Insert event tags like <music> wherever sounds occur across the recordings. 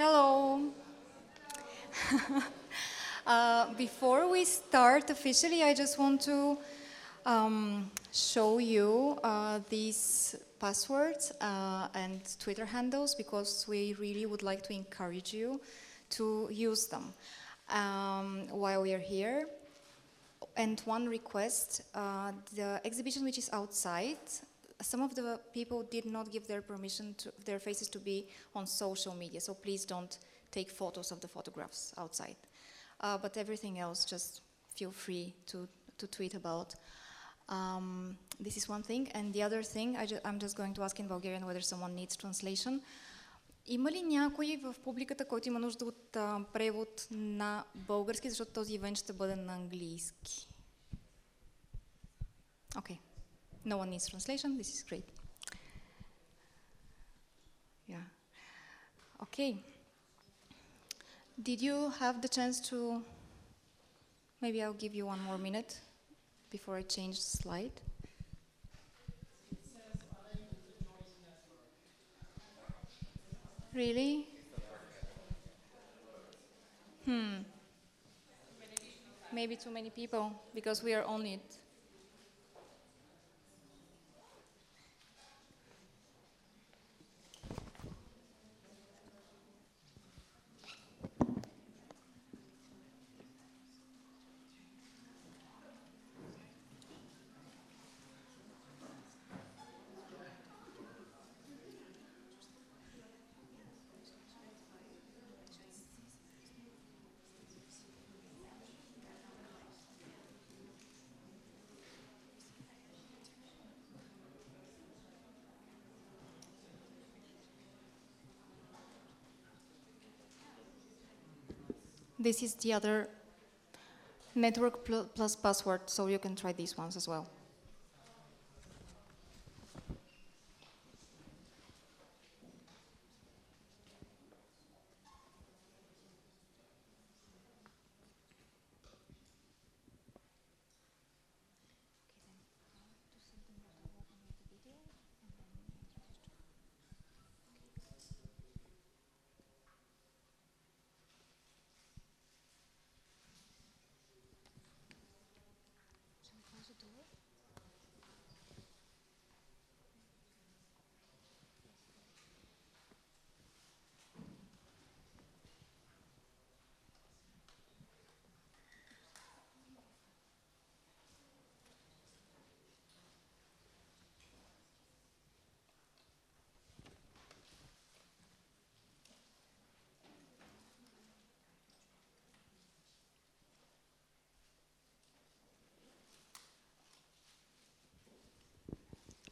Hello. <laughs> uh, before we start officially, I just want to um, show you uh, these passwords uh, and Twitter handles because we really would like to encourage you to use them um, while we are here. And one request, uh, the exhibition which is outside, some of the people did not give their permission to their faces to be on social media, so please don't take photos of the photographs outside. Uh, but everything else, just feel free to, to tweet about. Um, this is one thing. And the other thing, I ju I'm just going to ask in Bulgarian whether someone needs translation. Има ли някой в публиката, който има нужда от а, превод на български, защото този ивент ще бъде на английски? Okay. No one needs translation. This is great. Yeah. Okay. Did you have the chance to? Maybe I'll give you one more minute before I change the slide. Really? Hmm. Maybe too many people because we are on it. This is the other network pl plus password, so you can try these ones as well.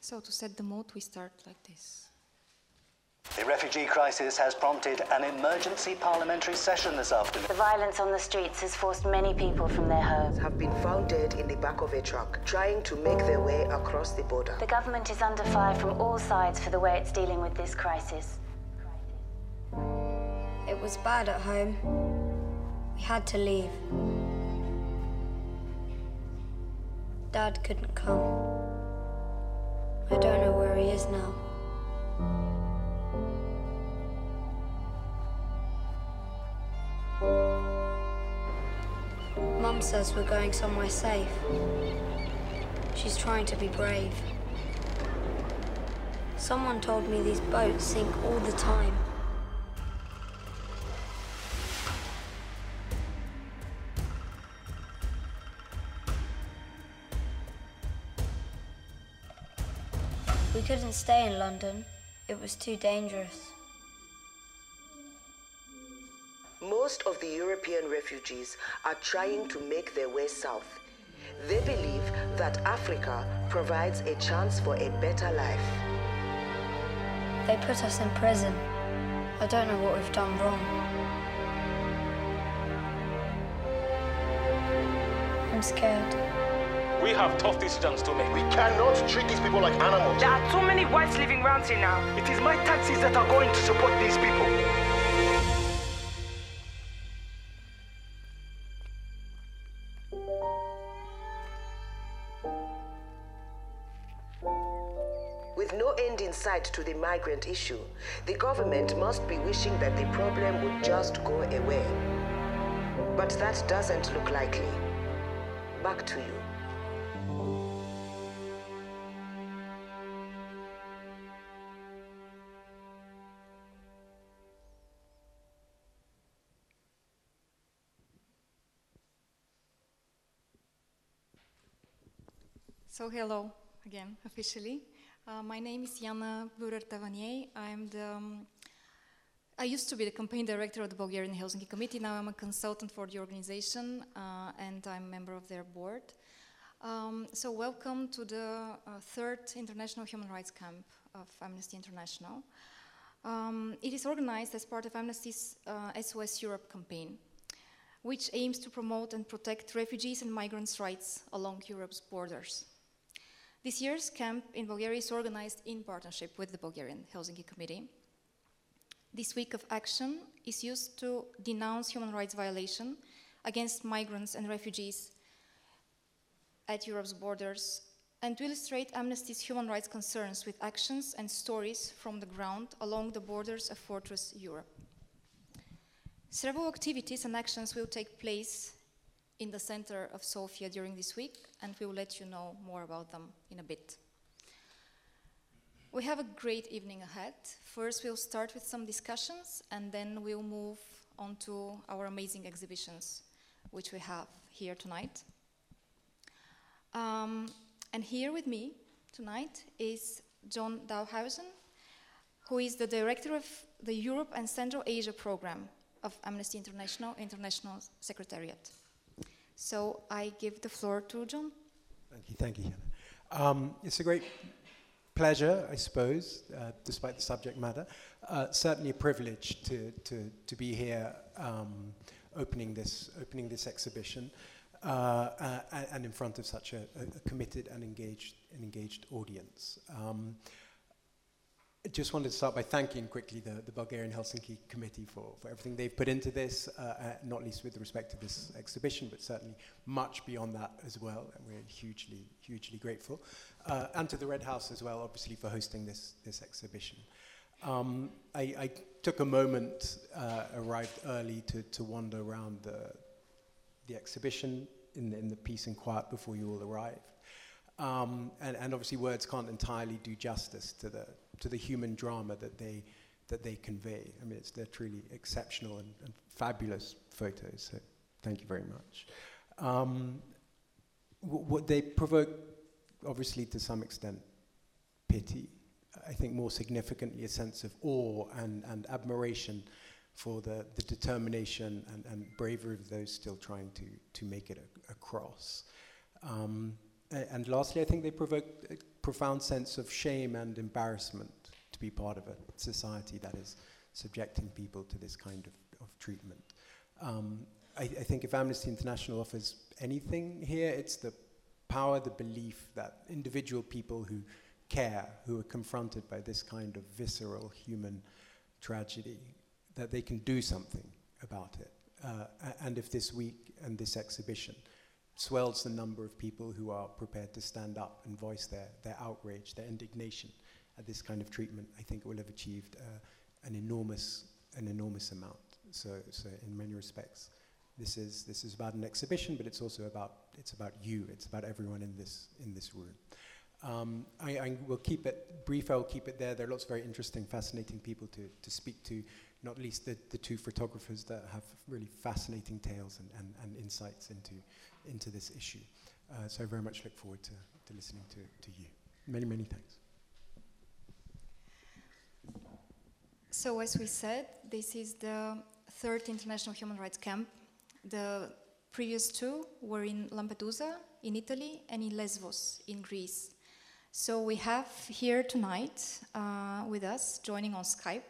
So to set the mood, we start like this. The refugee crisis has prompted an emergency parliamentary session this afternoon. The violence on the streets has forced many people from their homes. Have been found dead in the back of a truck, trying to make their way across the border. The government is under fire from all sides for the way it's dealing with this crisis. It was bad at home. We had to leave. Dad couldn't come. I don't know where he is now. Mum says we're going somewhere safe. She's trying to be brave. Someone told me these boats sink all the time. Stay in London. It was too dangerous. Most of the European refugees are trying to make their way south. They believe that Africa provides a chance for a better life. They put us in prison. I don't know what we've done wrong. I'm scared. We have tough decisions to make. We cannot treat these people like animals. There are too many whites living around here now. It is my taxes that are going to support these people. With no end in sight to the migrant issue. The government must be wishing that the problem would just go away. But that doesn't look likely. Back to you. So hello again, officially. Uh, my name is Jana Burer-Tavanier. I'm the, um, I used to be the campaign director of the Bulgarian Helsinki Committee. Now I'm a consultant for the organization uh, and I'm a member of their board. Um, so welcome to the uh, third International Human Rights Camp of Amnesty International. Um, it is organized as part of Amnesty's SOS Europe campaign which aims to promote and protect refugees and migrants' rights along Europe's borders. This year's camp in Bulgaria is organized in partnership with the Bulgarian Helsinki Committee. This week of action is used to denounce human rights violation against migrants and refugees at Europe's borders and to illustrate Amnesty's human rights concerns with actions and stories from the ground along the borders of Fortress Europe. Several activities and actions will take place in the center of Sofia during this week, and we will let you know more about them in a bit. We have a great evening ahead. First, we'll start with some discussions, and then we'll move on to our amazing exhibitions, which we have here tonight. Um, and here with me tonight is John Dalhuisen, who is the director of the Europe and Central Asia program of Amnesty International International Secretariat. So I give the floor to John. Thank you, thank you. Um, it's a great pleasure, I suppose, uh, despite the subject matter. Uh, certainly a privilege to, to, to be here um, opening, this, opening this exhibition uh and in front of such a, a, committed and engaged, an engaged audience. Um, I just wanted to start by thanking quickly the, the Bulgarian Helsinki Committee for, for everything they've put into this, uh, uh, not least with respect to this exhibition, but certainly much beyond that as well. And we're hugely, hugely grateful. Uh, and to the Red House as well, obviously, for hosting this, this exhibition. Um, I, I, took a moment, uh, arrived early to, to wander around the, the exhibition in the, in the peace and quiet before you all arrived. Um, and, and obviously words can't entirely do justice to the, to the human drama that they, that they convey. I mean, it's, they're truly exceptional and, and fabulous photos, so thank you very much. Um, what they provoke, obviously, to some extent, pity. I think more significantly, a sense of awe and, and admiration for the, the determination and, and bravery of those still trying to, to make it a, across. Um, and lastly, I think they provoke a profound sense of shame and embarrassment to be part of a society that is subjecting people to this kind of, of treatment. Um, I, I, think if Amnesty International offers anything here, it's the power, the belief that individual people who care, who are confronted by this kind of visceral human tragedy, that they can do something about it. Uh, and if this week and this exhibition swells the number of people who are prepared to stand up and voice their, their outrage, their indignation at this kind of treatment, I think it will have achieved uh, an enormous, an enormous amount. So, so in many respects, this is, this is about an exhibition, but it's also about, it's about you. It's about everyone in this, in this room. Um, I, I, will keep it brief, I'll keep it there. There are lots of very interesting, fascinating people to, to speak to, not least the, the two photographers that have really fascinating tales and, and, and insights into, into this issue. Uh, so I very much look forward to, to listening to, to you. Many, many thanks. So as we said, this is the third International Human Rights Camp. The previous two were in Lampedusa, in Italy, and in Lesbos, in Greece. So we have here tonight uh, with us, joining on Skype,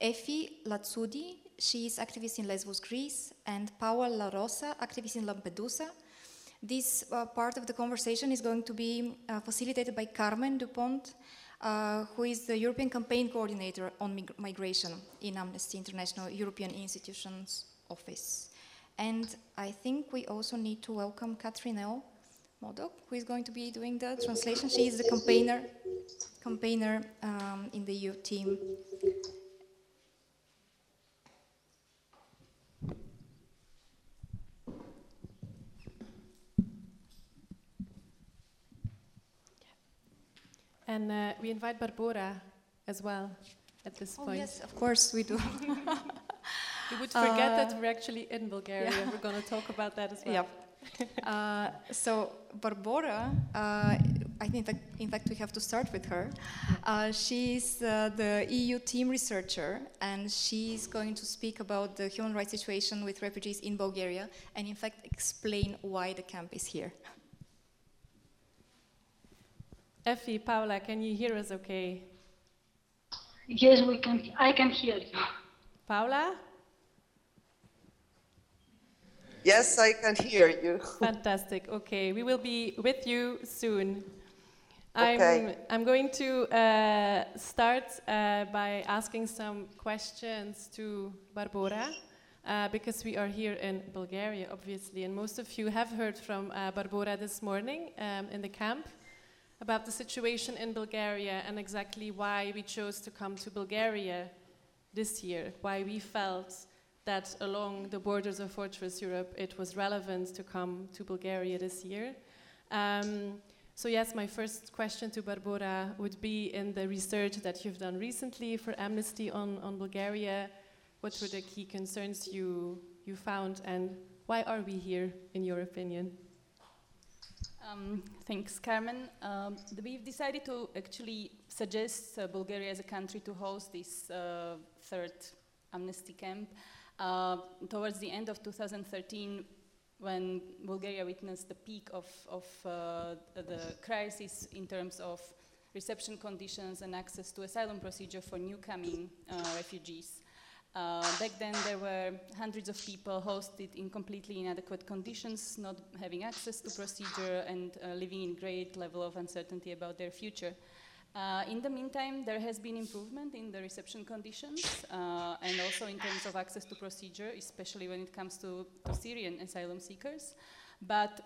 Effie Latsoudi, she is activist in Lesbos, Greece, and Paola La Rosa, activist in Lampedusa, this uh, part of the conversation is going to be uh, facilitated by Carmen Dupont, uh, who is the European Campaign Coordinator on mig Migration in Amnesty International European Institutions Office. And I think we also need to welcome Catherine L. Modoc, who is going to be doing the translation. She is the campaigner. campaigner um, in the EU team. And uh, we invite Barbora as well at this Oh, point. yes, of course we do. <laughs> You would forget Uh, that we're actually in Bulgaria. yeah. We're going to talk about that as well. Yep. <laughs> uh, so Barbora, uh, I think that in fact we have to start with her. Uh, she's uh, the EU team researcher, and she's going to speak about the human rights situation with refugees in Bulgaria, and in fact explain why the camp is here. Effie, Paula, can you hear us okay? Yes, we can. I can hear you. Paula? Yes, I can hear you. Fantastic. Okay, we will be with you soon. Okay. I'm, I'm going to uh, start uh, by asking some questions to Barbora. Uh, because we are here in Bulgaria, obviously, and most of you have heard from uh, Barbora this morning um, in the camp about the situation in Bulgaria and exactly why we chose to come to Bulgaria this year, why we felt that along the borders of Fortress Europe it was relevant to come to Bulgaria this year. Um, so, yes, my first question to Barbora would be in the research that you've done recently for Amnesty on, on Bulgaria, what were the key concerns you, you found, and why are we here, in your opinion? Um, thanks, Carmen. Um, we've decided to actually suggest uh, Bulgaria as a country to host this uh, third amnesty camp uh, towards the end of 2013 when Bulgaria witnessed the peak of, of uh, the crisis in terms of reception conditions and access to asylum procedure for new coming uh, refugees. Uh, back then, there were hundreds of people hosted in completely inadequate conditions, not having access to procedure, and uh, living in great level of uncertainty about their future. Uh, in the meantime, there has been improvement in the reception conditions uh, and also in terms of access to procedure, especially when it comes to, to Syrian asylum seekers. But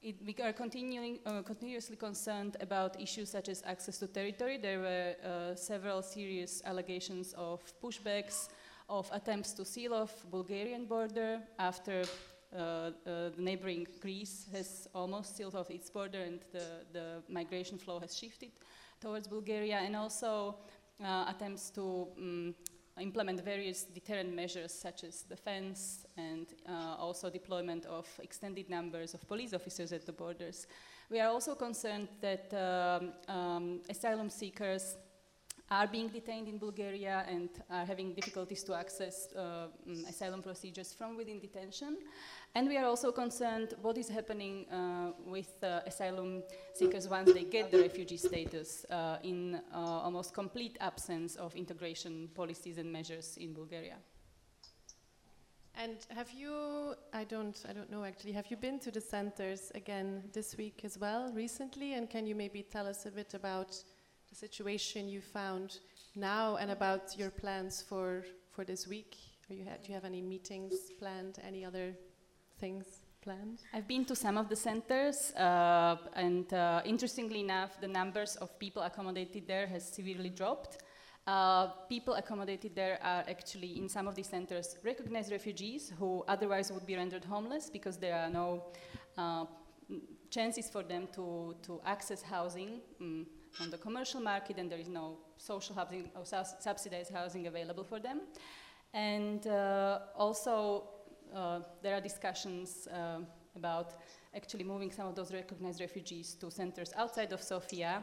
it, we are continuing, uh, continuously concerned about issues such as access to territory. There were uh, several serious allegations of pushbacks, of attempts to seal off Bulgarian border after uh, uh, neighboring Greece has almost sealed off its border and the, the migration flow has shifted towards Bulgaria, and also uh, attempts to um, implement various deterrent measures such as the fence and uh, also deployment of extended numbers of police officers at the borders. We are also concerned that um, um, asylum seekers are being detained in Bulgaria and are having difficulties to access uh, um, asylum procedures from within detention. And we are also concerned what is happening uh, with uh, asylum seekers once they get the refugee status uh, in uh, almost complete absence of integration policies and measures in Bulgaria. And have you, I don't, I don't know actually, have you been to the centers again this week as well, recently? And can you maybe tell us a bit about the situation you found now and about your plans for, for this week? Are you ha- do you have any meetings planned, any other things planned? I've been to some of the centers, uh, and uh, interestingly enough, the numbers of people accommodated there has severely dropped. Uh, people accommodated there are actually in some of these centers recognized refugees who otherwise would be rendered homeless because there are no uh, chances for them to, to access housing um, on the commercial market and there is no social housing or subsidized housing available for them. And uh, also uh, there are discussions uh, about actually moving some of those recognized refugees to centers outside of Sofia,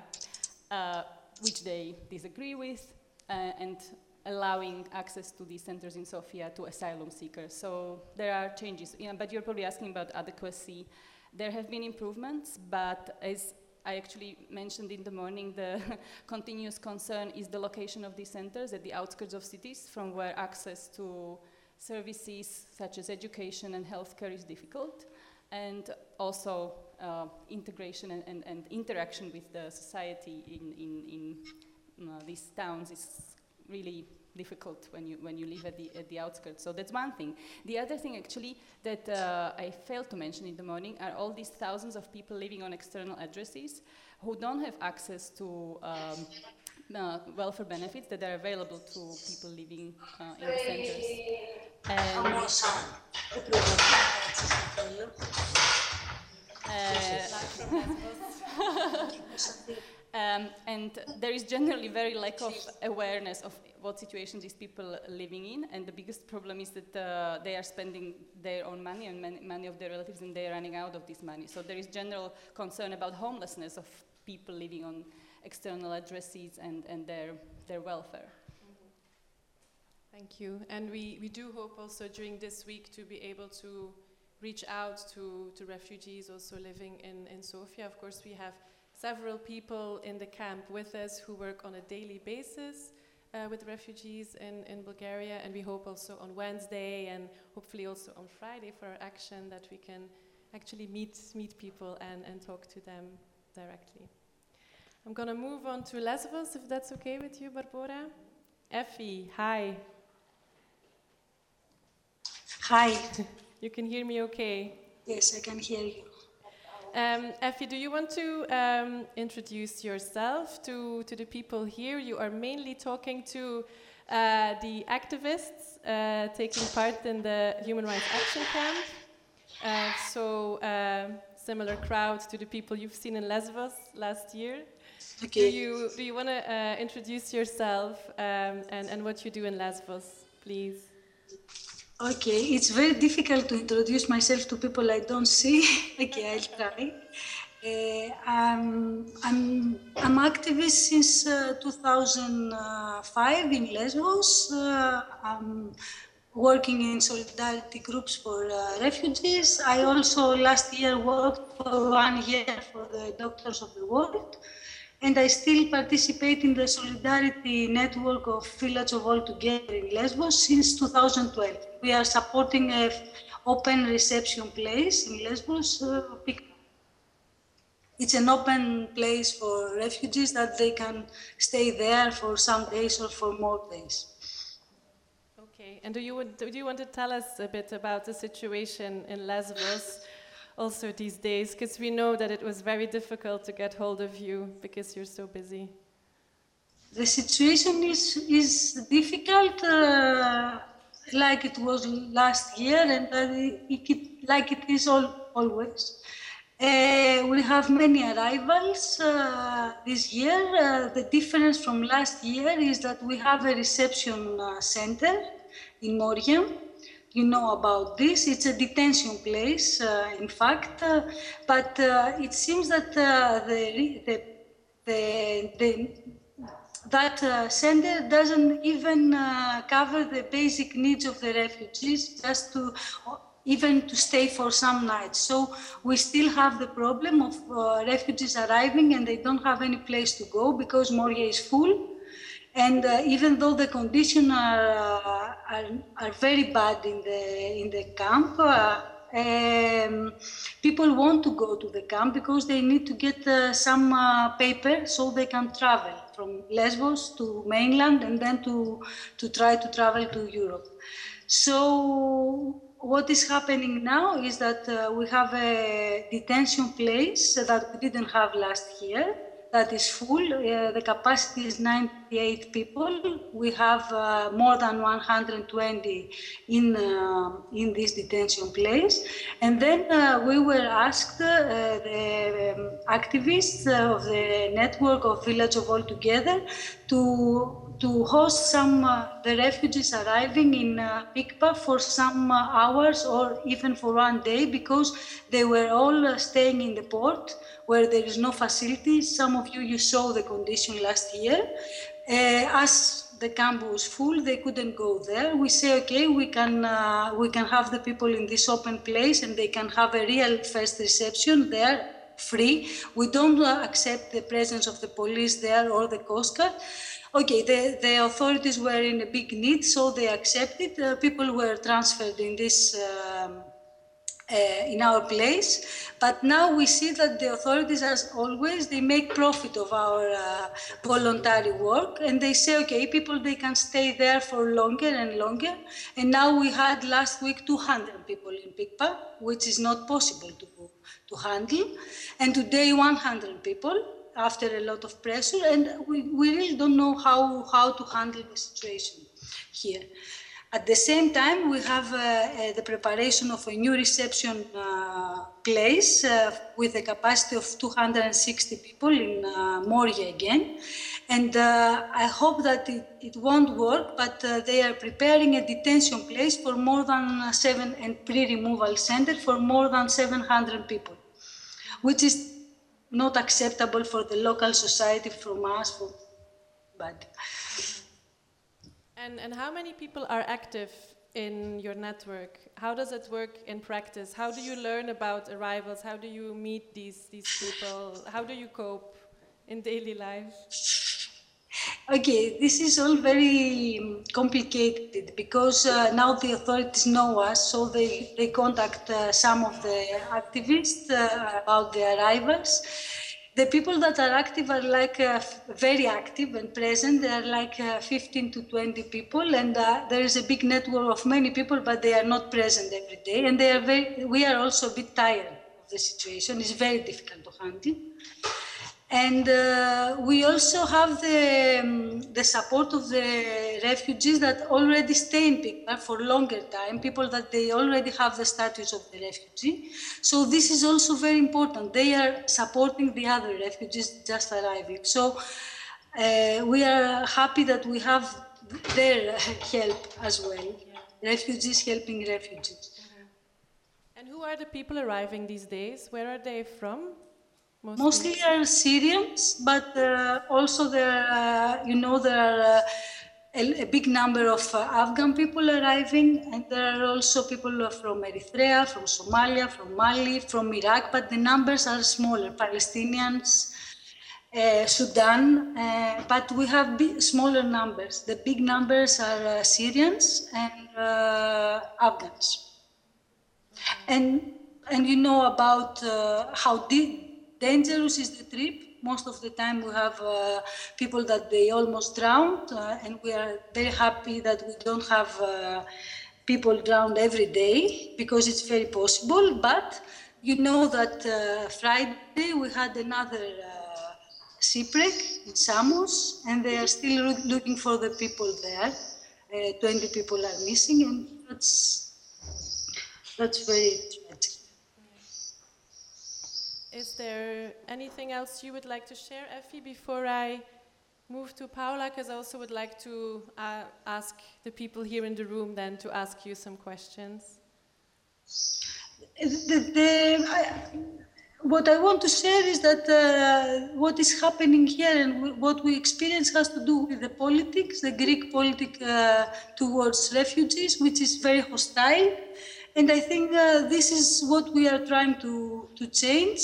uh, which they disagree with, uh, and allowing access to these centers in Sofia to asylum seekers. So there are changes. But you're probably asking about adequacy. There have been improvements, but as I actually mentioned in the morning, the <laughs> continuous concern is the location of these centers at the outskirts of cities from where access to services such as education and healthcare is difficult, and also uh, integration and, and, and, interaction with the society in, in, in uh, these towns is really difficult when you when you live at the at the outskirts. So that's one thing. The other thing actually that uh, I failed to mention in the morning are all these thousands of people living on external addresses who don't have access to um, uh, welfare benefits that are available to people living uh, in the centers. And, <laughs> <laughs> um, and there is generally very lack of awareness of what situation these people are living in, and the biggest problem is that uh, they are spending their own money and many, money of their relatives, and they are running out of this money. So there is general concern about homelessness of people living on external addresses and, and their, their welfare. Thank you. And we, we do hope also during this week to be able to reach out to, to refugees also living in, in Sofia. Of course, we have several people in the camp with us who work on a daily basis uh, with refugees in, in Bulgaria. And we hope also on Wednesday and hopefully also on Friday for our action that we can actually meet, meet people and, and talk to them directly. I'm going to move on to Lesbos, if that's okay with you, Barbora. Effie, hi. Hi. you can hear me okay? Yes, I can hear you. Um, Effie, do you want to um, introduce yourself to, to the people here? You are mainly talking to uh, the activists uh, taking part in the Human Rights Action Camp. Uh, so, uh, similar crowd to the people you've seen in Lesbos last year. Okay. Do you, do you want to uh, introduce yourself um, and, and what you do in Lesbos, please? Okay, it's very difficult to introduce myself to people I don't see. <laughs> okay, I'll try. Uh, I'm, I'm, activist since uh, 2005 in Lesbos. Uh, I'm working in solidarity groups for uh, refugees. I also last year worked for one year for the Doctors of the World and I still participate in the solidarity network of Village of All Together in Lesbos since 2012. We are supporting an open reception place in Lesbos. Uh, it's an open place for refugees that they can stay there for some days or for more days. Okay, and do you, do you want to tell us a bit about the situation in Lesbos? Also these days? Because we know that it was very difficult to get hold of you because you're so busy. The situation is, is difficult, uh, like it was last year, and it, like it is all, always. Uh, we have many arrivals uh, this year. Uh, the difference from last year is that we have a reception uh, center in Moria you know about this. It's a detention place, uh, in fact, uh, but uh, it seems that uh, the, the, the, the, that uh, center doesn't even uh, cover the basic needs of the refugees, just to even to stay for some nights. So we still have the problem of refugees arriving and they don't have any place to go because Moria is full and uh, even though the conditions are, uh, are, are, very bad in the, in the camp, uh, um, people want to go to the camp because they need to get uh, some uh, paper so they can travel from Lesbos to mainland and then to, to try to travel to Europe. So what is happening now is that uh, we have a detention place that we didn't have last year that is full. Uh, the capacity is 98 people. We have uh, more than 120 in, uh, in this detention place. And then uh, we were asked, uh, the um, activists of the network of Village of All Together, to to host some uh, the refugees arriving in uh, Pikpa for some uh, hours or even for one day because they were all uh, staying in the port where there is no facilities. Some of you, you saw the condition last year. Uh, as the camp was full, they couldn't go there. We say, okay, we can, uh, we can have the people in this open place and they can have a real first reception there free. We don't accept the presence of the police there or the Coast Guard. Okay, the, the authorities were in a big need, so they accepted. Uh, people were transferred in this um, uh, in our place. But now we see that the authorities, as always, they make profit of our uh, voluntary work and they say, okay, people, they can stay there for longer and longer. And now we had last week 200 people in Pikpa, which is not possible to, to handle. And today 100 people. After a lot of pressure, and we, we really don't know how, how to handle the situation here. At the same time, we have uh, uh, the preparation of a new reception uh, place uh, with a capacity of 260 people in uh, Moria again. And uh, I hope that it, it won't work, but they are preparing a detention place for more than seven and pre-removal center for more than 700 people, which is not acceptable for the local society from us. For, but and, and how many people are active in your network? How does it work in practice? How do you learn about arrivals? How do you meet these, these people? How do you cope in daily life? Okay, this is all very complicated because uh, now the authorities know us, so they, they contact uh, some of the activists uh, about the arrivals the people that are active are like uh, very active and present. They are like uh, 15 to 20 people, and uh, there is a big network of many people, but they are not present every day. And they are very. We are also a bit tired of the situation. It's very difficult to handle. And uh, we also have the, um, the support of the refugees that already stay in Pikpa for longer time, people that they already have the status of the refugee. So this is also very important. They are supporting the other refugees just arriving. So uh, we are happy that we have their help as well, refugees helping refugees. And who are the people arriving these days? Where are they from? Mostly, Mostly are Syrians, but uh, also there, uh, you know, there are uh, a, a, big number of uh, Afghan people arriving, and there are also people from Eritrea, from Somalia, from Mali, from Iraq, but the numbers are smaller. Palestinians, uh, Sudan, uh, but we have big, smaller numbers. The big numbers are Syrians and Afghans. And and you know about how deep dangerous is the trip. Most of the time we have uh, people that they almost drowned uh, and we are very happy that we don't have uh, people drowned every day because it's very possible. But you know that uh, Friday we had another uh, shipwreck in Samos and they are still looking for the people there. Uh, 20 people are missing and that's, that's very is there anything else you would like to share, Effie, before I move to Paula? Because I also would like to uh, ask the people here in the room then to ask you some questions. The, the, I, what I want to share is that uh, what is happening here and what we experience has to do with the politics, the Greek politics uh, towards refugees, which is very hostile. And I think uh, this is what we are trying to, to change.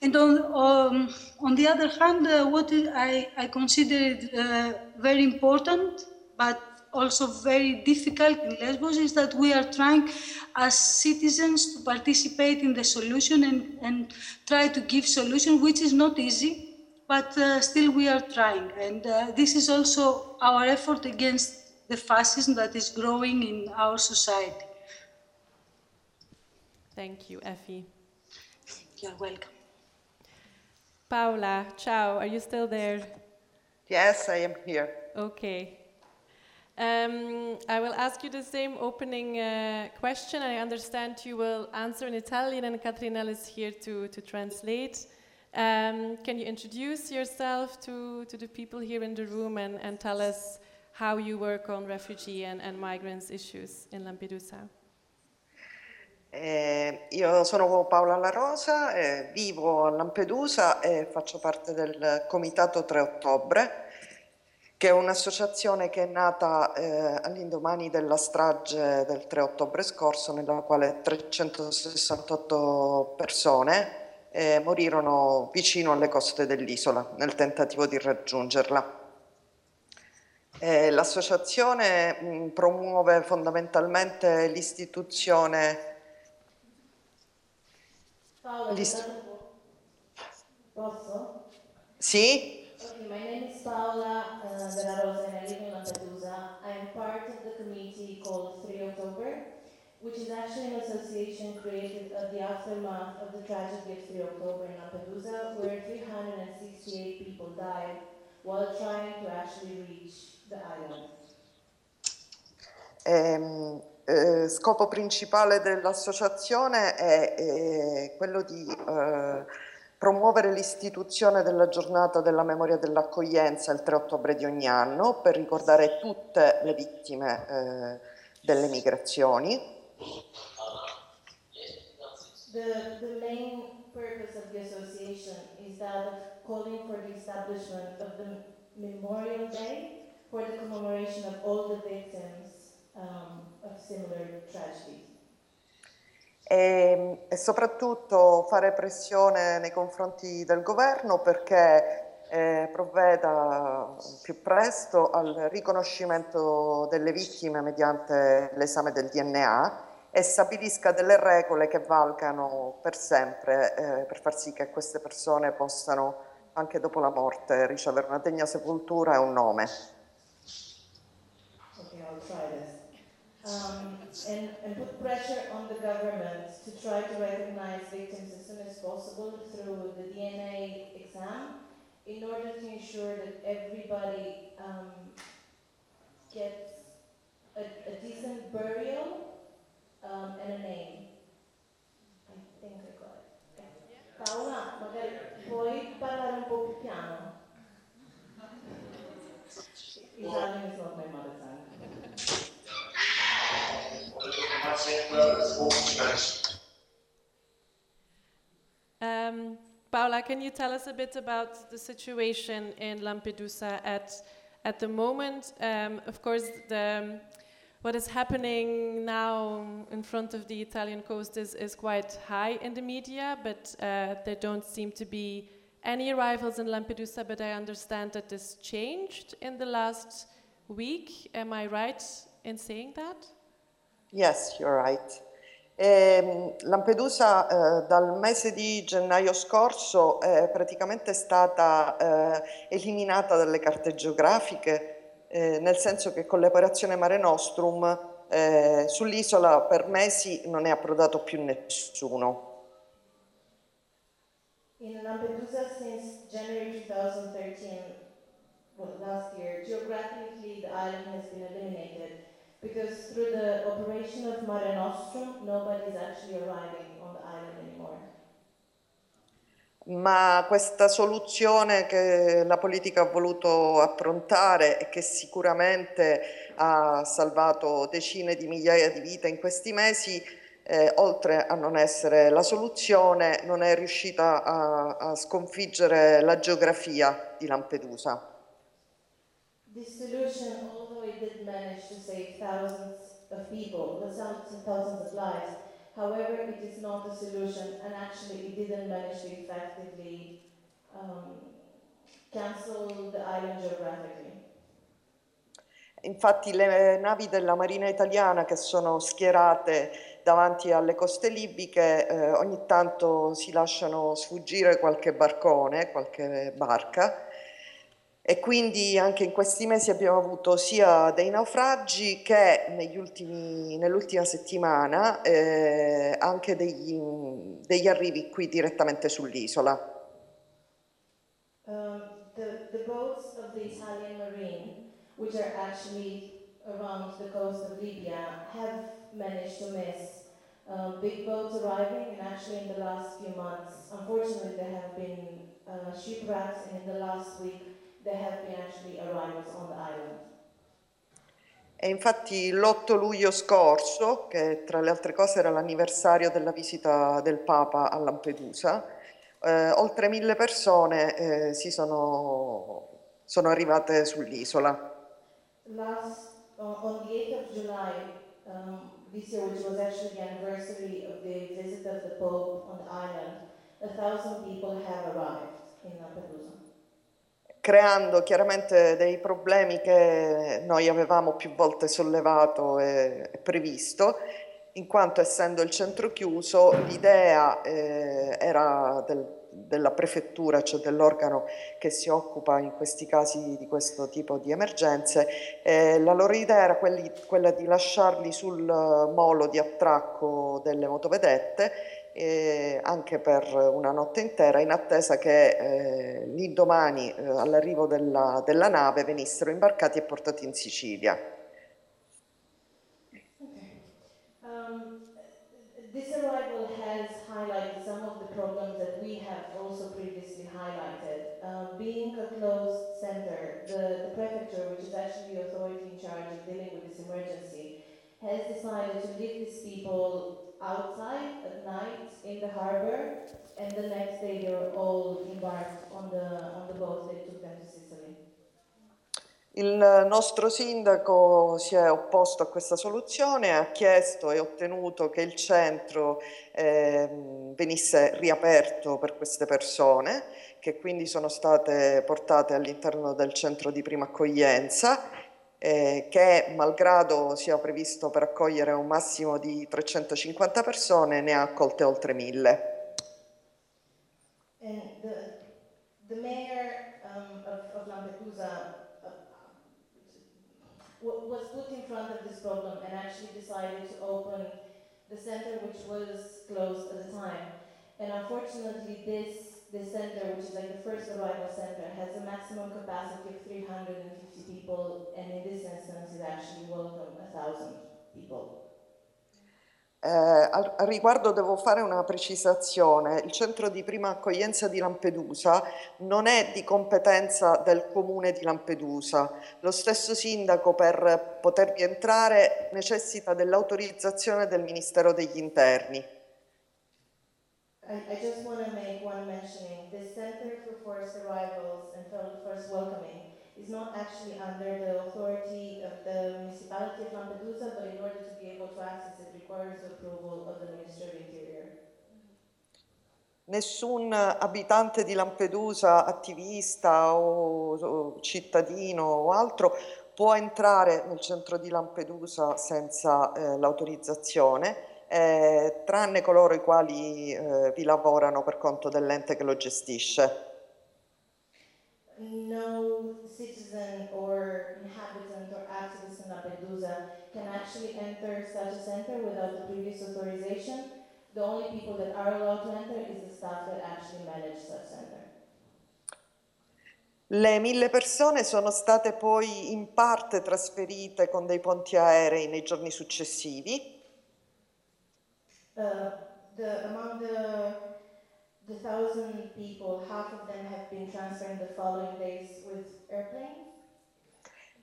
And on, um, on the other hand, uh, what I, I consider uh, very important, but also very difficult in Lesbos, is that we are trying as citizens to participate in the solution and, and try to give solution, which is not easy, but uh, still we are trying. And uh, this is also our effort against the fascism that is growing in our society. Thank you, Effie. You're welcome. Paula, ciao, are you still there? Yes, I am here. Okay. Um, I will ask you the same opening uh, question. I understand you will answer in Italian, and Katrinel is here to, to translate. Um, can you introduce yourself to, to the people here in the room and, and tell us how you work on refugee and, and migrants issues in Lampedusa? Eh, io sono Paola La Rosa, eh, vivo a Lampedusa e faccio parte del Comitato 3 Ottobre, che è un'associazione che è nata eh, all'indomani della strage del 3 ottobre scorso, nella quale 368 persone eh, morirono vicino alle coste dell'isola nel tentativo di raggiungerla. Eh, l'associazione promuove fondamentalmente l'istituzione Paola, List- posso? Sì? Okay, my name is Paola uh, Della Rosa and I live in Lampedusa. I'm part of the committee called 3 October, which is actually an association created at the aftermath of the tragedy of 3 October in Lampedusa, where 368 people died while trying to actually reach the island. Ehm, eh, scopo principale dell'associazione è, è quello di eh, promuovere l'istituzione della giornata della memoria dell'accoglienza il 3 ottobre di ogni anno per ricordare tutte le vittime eh, delle migrazioni. The, the main purpose of the association is that calling for the establishment of the Memorial Day for the commemoration of all the victims um. E, e soprattutto fare pressione nei confronti del governo perché eh, provveda più presto al riconoscimento delle vittime mediante l'esame del DNA e stabilisca delle regole che valgano per sempre eh, per far sì che queste persone possano anche dopo la morte ricevere una degna sepoltura e un nome. Um, and, and put pressure on the government to try to recognize victims as soon as possible through the DNA exam in order to ensure that everybody um, gets a, a decent burial um, and a name. I think I got it. Okay. Paola, magari puoi parlare un po' più piano? <laughs> Italian is not my mother tongue. Um, Paula, can you tell us a bit about the situation in Lampedusa at, at the moment? Um, of course, the, what is happening now in front of the Italian coast is, is quite high in the media, but uh, there don't seem to be any arrivals in Lampedusa, but I understand that this changed in the last week. Am I right in saying that? Yes, you're right. Ehm, Lampedusa eh, dal mese di gennaio scorso è praticamente stata eh, eliminata dalle carte geografiche, eh, nel senso che con l'operazione Mare Nostrum eh, sull'isola per mesi non è approdato più nessuno. In Lampedusa since January 2013, well, last year, geographically the island has been eliminated because through the operation of Mare Nostrum, nobody is actually arriving on the island anymore. Ma questa soluzione che la politica ha voluto approntare e che sicuramente ha salvato decine di migliaia di vite in questi mesi, eh, oltre a non essere la soluzione, non è riuscita a, a sconfiggere la geografia di Lampedusa. This solution, did manage to save thousands of people, thousands and thousands of lives, however, it is not a solution, and actually, it didn't manage to effectively um, cancel the island geographically. Infatti le navi della Marina italiana che sono schierate davanti alle coste libiche eh, ogni tanto si lasciano sfuggire qualche barcone, qualche barca e quindi anche in questi mesi abbiamo avuto sia dei naufragi che ultimi, nell'ultima settimana eh, anche degli, degli arrivi qui direttamente sull'isola. Um, the, the boats of the Italian Marine, which are actually around the coast of Libya, have managed to miss uh, big boats arriving, and actually in the last few months, unfortunately, there have been uh, shipwrecks, and in the last week, E infatti l'8 luglio scorso, che tra le altre cose era l'anniversario della visita del Papa a Lampedusa, eh, oltre mille persone eh, si sono, sono arrivate sull'isola. Last, uh, on the 8th of July um, this year, which was actually the anniversary of the visit of the Pope on the island, a thousand people have arrived in Lampedusa. Creando chiaramente dei problemi che noi avevamo più volte sollevato e, e previsto in quanto essendo il centro chiuso l'idea eh, era del, della prefettura, cioè dell'organo che si occupa in questi casi di questo tipo di emergenze, eh, la loro idea era quelli, quella di lasciarli sul molo di attracco delle motovedette eh, anche per una notte intera in attesa che eh, l'indomani eh, all'arrivo della, della nave venissero imbarcati e portati in Sicilia. Um, this arrival has highlighted some of the problems that we have also previously highlighted. Uh, being a closed center, the, the prefecture, which is actually the authority in charge of dealing with this emergency, has decided to leave these people outside at night in the harbor, and the next day they were all embarked on the, on the boat that took them to Sicily. Il nostro sindaco si è opposto a questa soluzione, ha chiesto e ottenuto che il centro eh, venisse riaperto per queste persone, che quindi sono state portate all'interno del centro di prima accoglienza eh, che malgrado sia previsto per accogliere un massimo di 350 persone, ne ha accolte oltre 1000. And the, the um, Lampedusa uh, was put in front of this problem and actually decided to open the center which was closed at the time. And unfortunately, this this center, which is like the first arrival center, has a maximum capacity of 350 people, and in this instance, it actually welcomed a thousand people. Eh, al, al, riguardo devo fare una precisazione. Il centro di prima accoglienza di Lampedusa non è di competenza del comune di Lampedusa. Lo stesso sindaco per potervi entrare necessita dell'autorizzazione del Ministero degli Interni. I, I just want to make one mentioning. The Center for Forced Arrivals and Forced Welcoming is not actually under the authority of the municipality of Lampedusa, but in order to be able to access it requires approval of the Ministry of Interior. Nessun abitante di Lampedusa, attivista o, o cittadino o altro può entrare nel centro di Lampedusa senza eh, l'autorizzazione eh, tranne coloro i quali eh, vi lavorano per conto dell'ente che lo gestisce. No citizen or inhabitant or activist in Lampedusa can actually enter such a center without the previous authorization. The only people that are allowed to enter is the staff that actually manage such center. Le mille persone sono state poi in parte trasferite con dei ponti aerei nei giorni successivi uh, the, among the, the thousand people, half of them have been transferred in the following days with airplanes.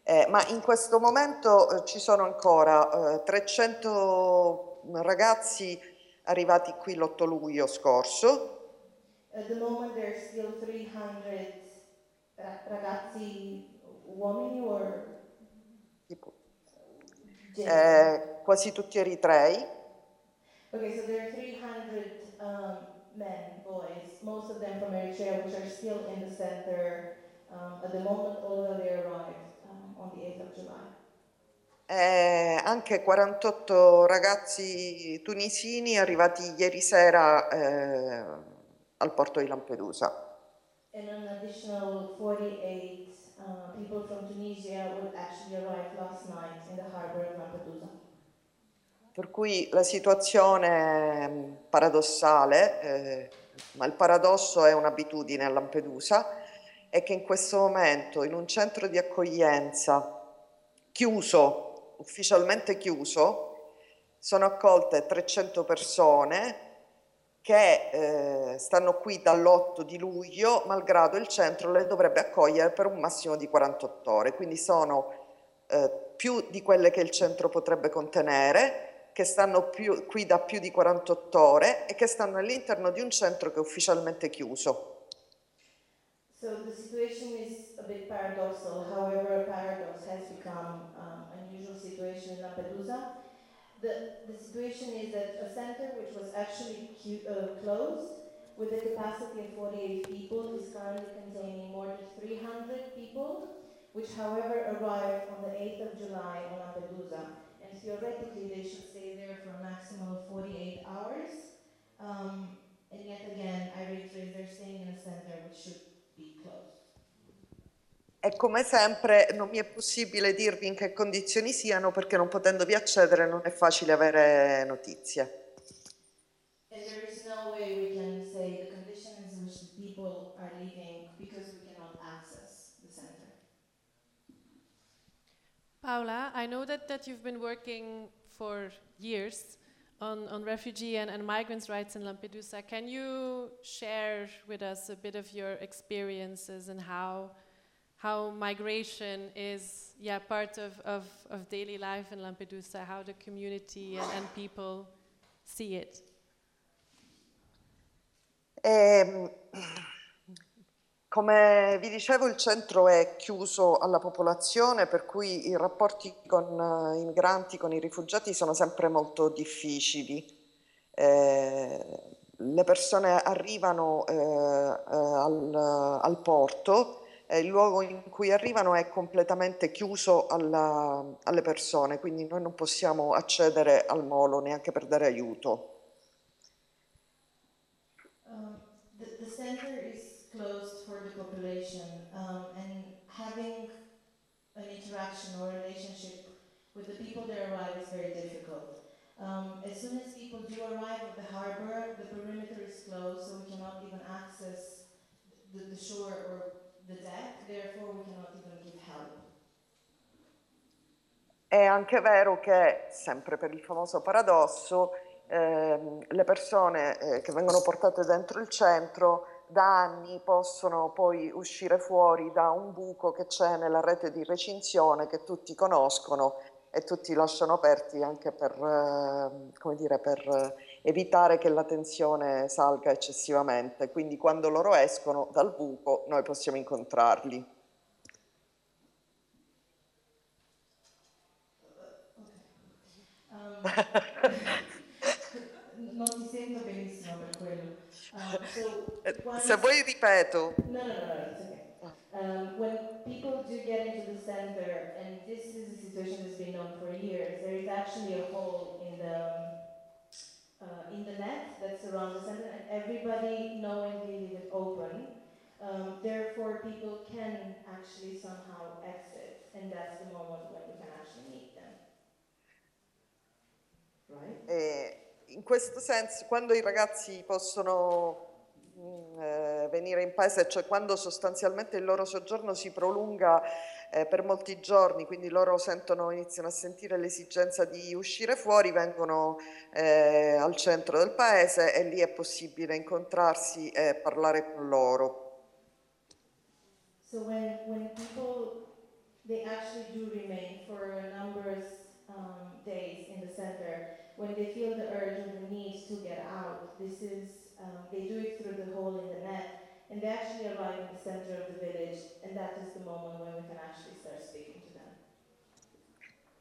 Eh, ma in questo momento eh, ci sono ancora eh, 300 ragazzi arrivati qui l'8 luglio scorso. At the moment there are still 300 ragazzi uomini or eh, quasi tutti eritrei. Okay, so there are 300 um, men, boys, most of them from Eritrea, which are still in the center um, at the moment, although they arrived um, on the 8th of July. Eh, anche 48 ragazzi tunisini arrivati ieri sera eh, al porto di Lampedusa. And an additional 48 uh, people from Tunisia would actually arrive last night in the harbor of Lampedusa. Per cui la situazione mm, paradossale, eh, ma il paradosso è un'abitudine a Lampedusa, è che in questo momento in un centro di accoglienza chiuso, ufficialmente chiuso, sono accolte 300 persone che eh, stanno qui dall'8 di luglio, malgrado il centro le dovrebbe accogliere per un massimo di 48 ore, quindi sono eh, più di quelle che il centro potrebbe contenere che stanno più, qui da più di 48 ore e che stanno all'interno di un centro che è ufficialmente chiuso. So the situation is a bit paradoxal, however a paradox has become um, unusual situation in Lampedusa. The, the situation is that a center which was actually uh, closed with a capacity of 48 people is currently containing more than 300 people, which however arrived on the 8th of July on Lampedusa theoretically they should stay there for a maximum of 48 hours. Um, and yet again, I reiterate, they're staying in a center which should be closed. E come sempre non mi è possibile dirvi in che condizioni siano perché non potendovi accedere non è facile avere notizie. And there is no way we Paula, I know that, that you've been working for years on, on refugee and, and migrants' rights in Lampedusa. Can you share with us a bit of your experiences and how, how migration is yeah, part of, of, of daily life in Lampedusa, how the community and, and people see it? Ehm, come vi dicevo, il centro è chiuso alla popolazione, per cui i rapporti con eh, i migranti, con i rifugiati sono sempre molto difficili. Eh, le persone arrivano eh, eh, al, al, porto e il luogo in cui arrivano è completamente chiuso alla, alle persone, quindi noi non possiamo accedere al molo neanche per dare aiuto. center is closed for the population um, and having an interaction or relationship with the people that arrive is very difficult. Um, as soon as people do arrive at the harbor, the perimeter is closed, so we cannot even access the, the shore or the deck, therefore we cannot even give help. È anche vero che, sempre per il famoso paradosso, eh, le persone eh, che vengono portate dentro il centro da anni possono poi uscire fuori da un buco che c'è nella rete di recinzione che tutti conoscono e tutti lasciano aperti anche per, eh, dire, per evitare che la tensione salga eccessivamente. Quindi quando loro escono dal buco noi possiamo incontrarli. Um, Um, so Se vuoi ripeto. No, no, no, no, it's okay. Um, when people do get into the center, and this is a situation that's been known for years, there is actually a hole in the uh, in the net that surrounds the center, and everybody knowingly leave it open. Um, therefore, people can actually somehow exit, and that's the moment when we can actually meet them. Right? Eh, in questo senso, quando i ragazzi possono mm, eh, venire in paese, cioè quando sostanzialmente il loro soggiorno si prolunga eh, per molti giorni, quindi loro sentono, iniziano a sentire l'esigenza di uscire fuori, vengono eh, al centro del paese e lì è possibile incontrarsi e parlare con loro. So when, when people, they actually do remain for numbers um, days in the center, when they feel the urge and the need to get out, this is, um, they do it through the hole in the net, and they actually arrive in the center of the village, and that is the moment when we can actually start speaking to them.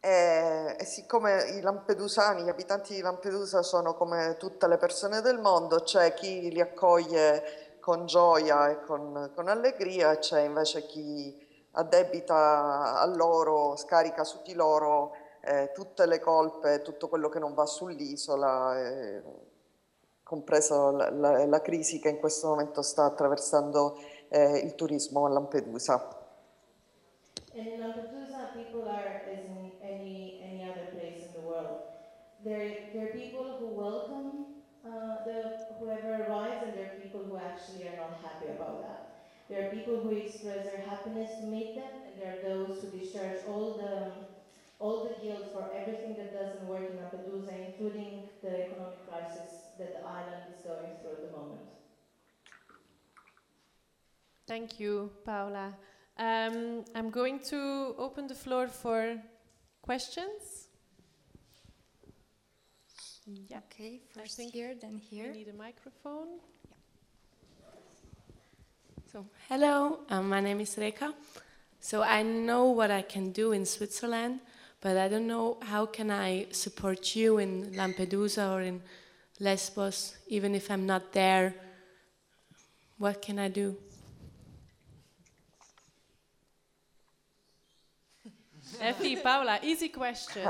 E, e, siccome i lampedusani, gli abitanti di Lampedusa sono come tutte le persone del mondo, c'è chi li accoglie con gioia e con, con allegria e c'è invece chi addebita a loro, scarica su di loro eh, tutte le colpe, tutto quello che non va sull'isola, eh, compresa la, la, la, crisi che in questo momento sta attraversando eh, il turismo a Lampedusa. In Lampedusa people are as in any, any other place in the world. There, there are people who welcome uh, the, whoever arrives and there are people who actually are not happy about that. There are people who express their happiness to meet them and there are those who discharge all the all the guilt for everything that doesn't work in Lampedusa, including the economic crisis that the island is going through at the moment. Thank you, Paola. Um, I'm going to open the floor for questions. Yeah. Okay, first here, then here. We need a microphone. So, hello, um, my name is Reka. So I know what I can do in Switzerland, but I don't know how can I support you in Lampedusa or in Lesbos, even if I'm not there. What can I do? Effie, Paula, easy question.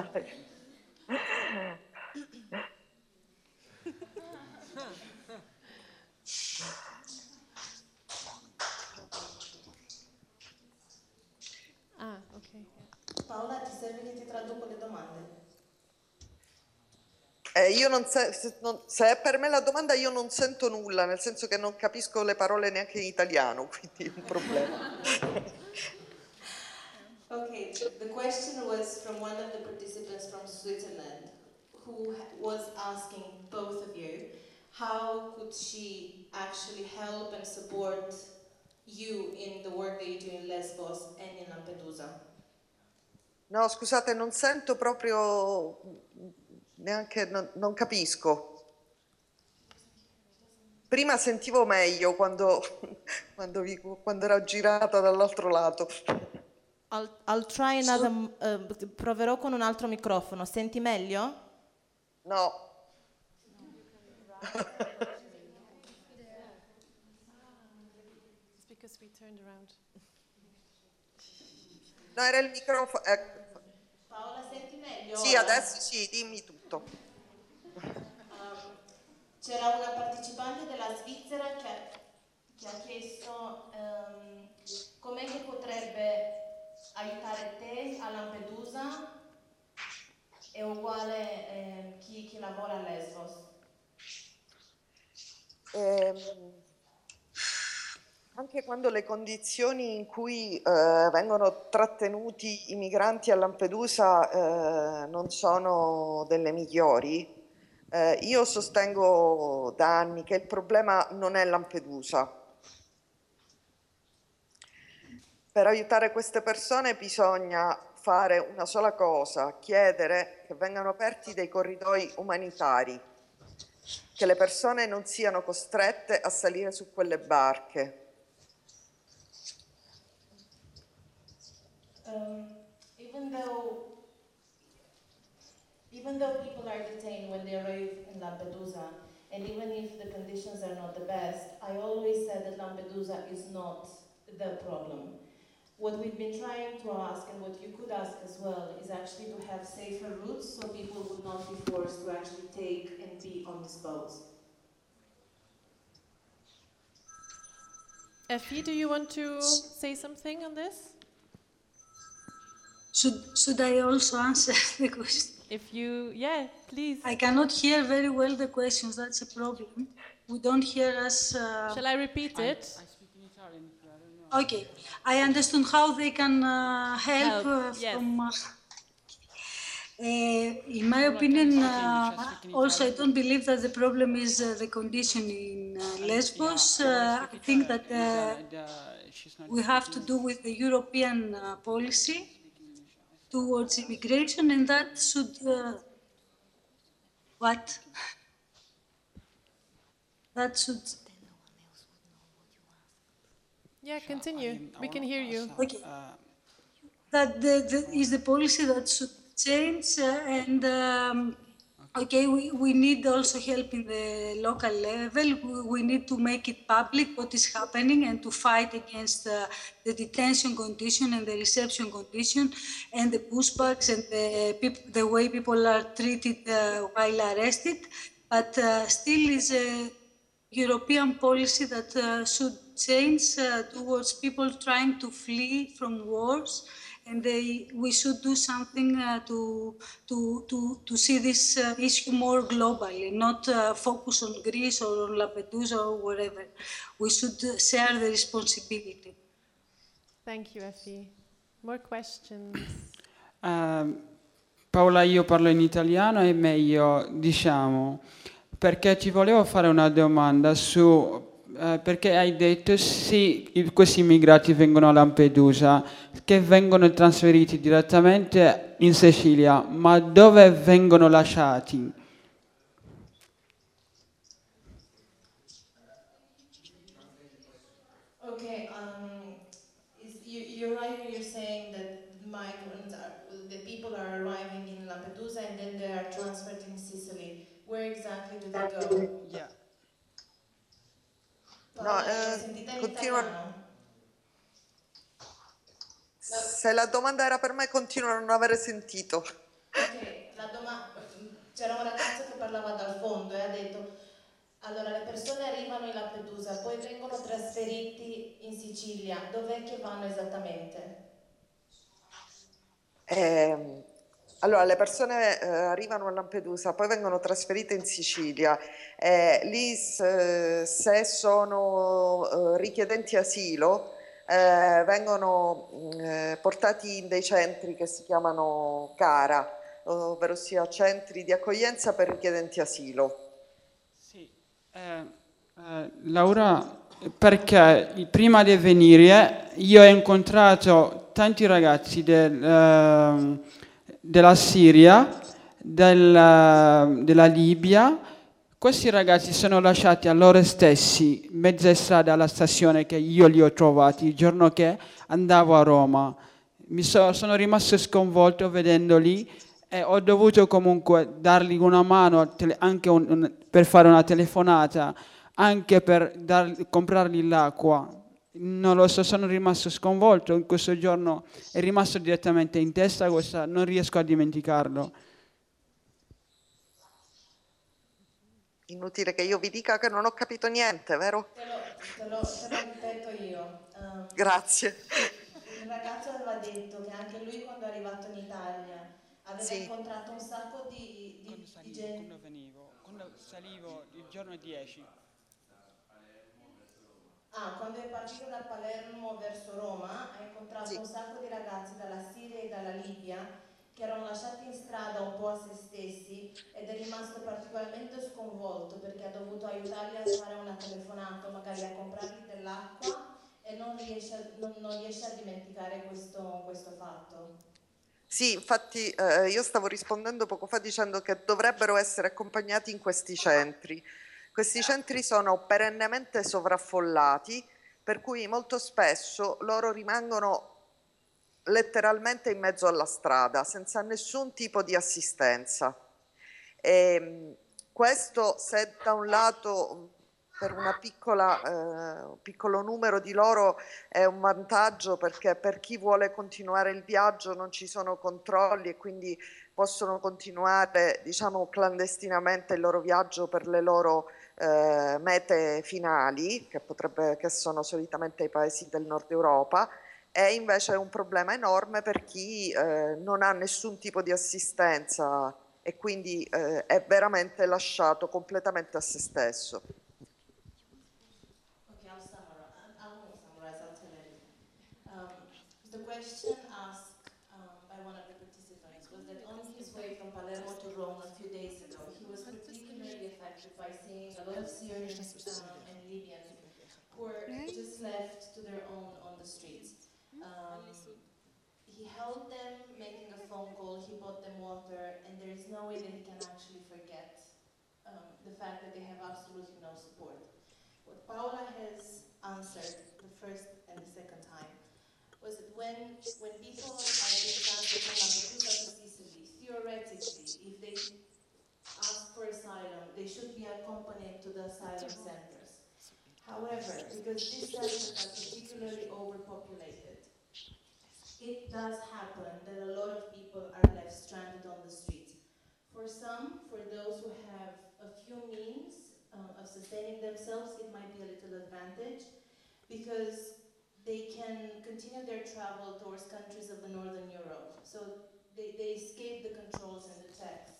<laughs> Paola, ti serve che ti traduco le domande? Eh, io non se, se, non, se, è per me la domanda io non sento nulla, nel senso che non capisco le parole neanche in italiano, <laughs> quindi è un problema. <laughs> ok, the question was from one of the participants from Switzerland who was asking both of you how could she actually help and support you in the work that you do in Lesbos and in Lampedusa? No, scusate, non sento proprio neanche, non, non capisco. Prima sentivo meglio quando, <laughs> quando, vi, quando ero girata dall'altro lato. I'll, I'll try another, uh, proverò con un altro microfono. Senti meglio? No. <laughs> No, era il microfono. Ecco. Meglio? Sì, adesso sì, dimmi tutto. Um, c'era una partecipante della Svizzera che, che ha chiesto um, com'è che potrebbe aiutare te a Lampedusa è uguale eh, chi, chi, lavora a Lesbos. Eh, anche quando le condizioni in cui eh, vengono trattenuti i migranti a Lampedusa eh, non sono delle migliori, eh, io sostengo da anni che il problema non è Lampedusa. Per aiutare queste persone bisogna fare una sola cosa, chiedere che vengano aperti dei corridoi umanitari, che le persone non siano costrette a salire su quelle barche. Um, even though even though people are detained when they arrive in Lampedusa, and even if the conditions are not the best, I always said that Lampedusa is not the problem. What we've been trying to ask, and what you could ask as well, is actually to have safer routes so people would not be forced to actually take and be on these boats. Effie, do you want to say something on this? Should, should I also answer <laughs> the question? If you, yeah, please. I cannot hear very well the questions, that's a problem. We don't hear us. Uh, Shall I repeat it? Okay, I understand how they can uh, help, Help, uh, yes. from. Uh, <laughs> uh, in my opinion, uh, also I don't believe that the problem is uh, the condition in uh, Lesbos. Uh, I think that uh, we have to do with the European uh, policy towards immigration, and that should. Uh, what? That should. Yeah, continue. We can hear you. Okay. That the, the, is the policy that should change, uh, and um, okay, we, we need also help in the local level. We, need to make it public what is happening and to fight against uh, the detention condition and the reception condition and the pushbacks and the, the way people are treated uh, while arrested. But uh, still is a European policy that uh, should change uh, towards people trying to flee from wars, and they, we should do something uh, to, to, to, to see this uh, issue more globally, not uh, focus on Greece or on Lampedusa or wherever. We should share the responsibility. Thank you, Effie. More questions? Ehm, <clears throat> Paola, io parlo in italiano, è meglio, diciamo, perché ti volevo fare una domanda su eh, perché hai detto sì, questi immigrati vengono a Lampedusa, che vengono trasferiti direttamente in Sicilia, ma dove vengono lasciati? Um, Lampedusa and then they are transferred in Sicily. Where exactly do they go? No, eh, continuano. Se la domanda era per me, continuo a non aver sentito. Ok, la doma- c'era un ragazzo che parlava dal fondo e ha detto allora le persone arrivano in Lampedusa, poi vengono trasferiti in Sicilia, dov'è che vanno esattamente? Ehm, Allora, le persone eh, arrivano a Lampedusa, poi vengono trasferite in Sicilia. Eh, lì se, se sono eh, richiedenti asilo, eh, vengono mm, eh, portati in dei centri che si chiamano CARA, ovvero sia centri di accoglienza per richiedenti asilo. Eh, Laura, perché prima di venire io ho incontrato tanti ragazzi del, ehm, della Siria, del, della Libia. Questi ragazzi sono lasciati a loro stessi mezza strada alla stazione che io li ho trovati il giorno che andavo a Roma. Mi so- sono rimasto sconvolto vedendoli e ho dovuto comunque dargli una mano anche un- un- per fare una telefonata, anche per dar- comprargli l'acqua. Non lo so, sono rimasto sconvolto in questo giorno, è rimasto direttamente in testa questa, non riesco a dimenticarlo. Inutile che io vi dica che non ho capito niente, vero? Te lo, te lo, te lo ripeto io. Ehm, Grazie. il ragazzo aveva detto che anche lui quando è arrivato in Italia aveva Sì. incontrato un sacco di, di, di gente. Quando venivo, quando salivo il giorno 10. Ah, quando è partito da Palermo verso Roma ha incontrato un sacco di ragazzi dalla Siria e dalla Libia che erano lasciati in strada un po' a se stessi ed è rimasto particolarmente sconvolto perché ha dovuto aiutarli a fare una telefonata, magari a comprargli dell'acqua e non riesce, a- non- non riesce a dimenticare questo, questo fatto. Sì, infatti eh, io stavo rispondendo poco fa dicendo che dovrebbero essere accompagnati in questi centri. Questi centri sono perennemente sovraffollati, per cui molto spesso loro rimangono letteralmente in mezzo alla strada, senza nessun tipo di assistenza. E, questo se da un lato per piccola, eh, un piccolo numero di loro è un vantaggio perché per chi vuole continuare il viaggio non ci sono controlli e quindi possono continuare diciamo clandestinamente il loro viaggio per le loro eh, mete finali che, potrebbe, che sono solitamente i paesi del nord Europa e invece è un problema enorme per chi eh, non ha nessun tipo di assistenza e quindi eh, è veramente lasciato completamente a se stesso. Phone call, he bought them water, and there is no way that he can actually forget um, the fact that they have absolutely no support. What Paula has answered the first and the second time was that when, when people are being transferred from Lampedusa to Sicily, theoretically, if they ask for asylum, they should be accompanied to the asylum centers. However, because these centers are particularly overpopulated, it does happen that a lot of people are left stranded on the streets. For some, for those who have a few means um, of sustaining themselves, it might be a little advantage because they can continue their travel towards countries of the Northern Europe. So they, they escape the controls and the checks.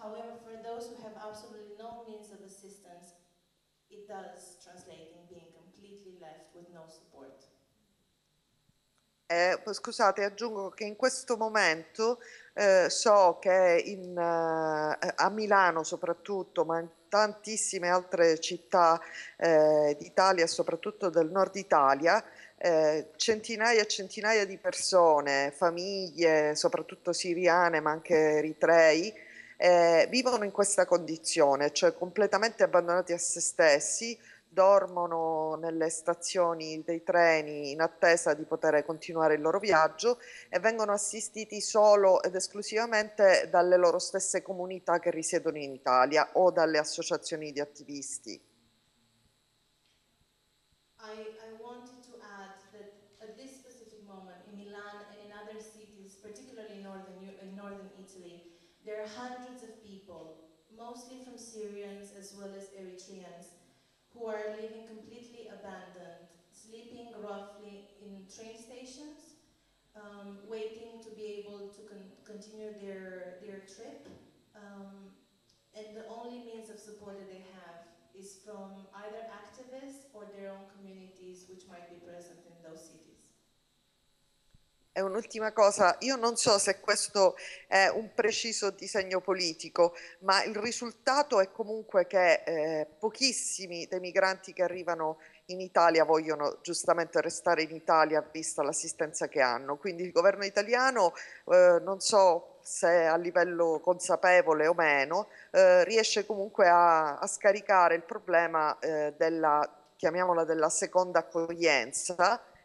However, for those who have absolutely no means of assistance, it does translate in being completely left with no support. Eh, scusate, aggiungo che in questo momento eh, so che in, eh, a Milano soprattutto, ma in tantissime altre città eh, d'Italia soprattutto del nord Italia, eh, centinaia e centinaia di persone, famiglie, soprattutto siriane ma anche eritrei, eh, vivono in questa condizione, cioè completamente abbandonati a se stessi, dormono nelle stazioni dei treni in attesa di poter continuare il loro viaggio e vengono assistiti solo ed esclusivamente dalle loro stesse comunità che risiedono in Italia o dalle associazioni di attivisti. I, I wanted to add that at this specific moment in Milan and in other cities, particularly in northern, in northern Italy, there are hundreds of people, mostly from Syrians as well as Eritreans, who are living completely abandoned, sleeping roughly in train stations, um, waiting to be able to con- continue their, their trip. Um, and the only means of support that they have is from either activists or their own communities, which might be present in those cities. E un'ultima cosa, io non so se questo è un preciso disegno politico, ma il risultato è comunque che eh, pochissimi dei migranti che arrivano in Italia vogliono giustamente restare in Italia vista l'assistenza che hanno. Quindi il governo italiano, eh, non so se a livello consapevole o meno, eh, riesce comunque a, a, scaricare il problema eh, della, chiamiamola, della seconda accoglienza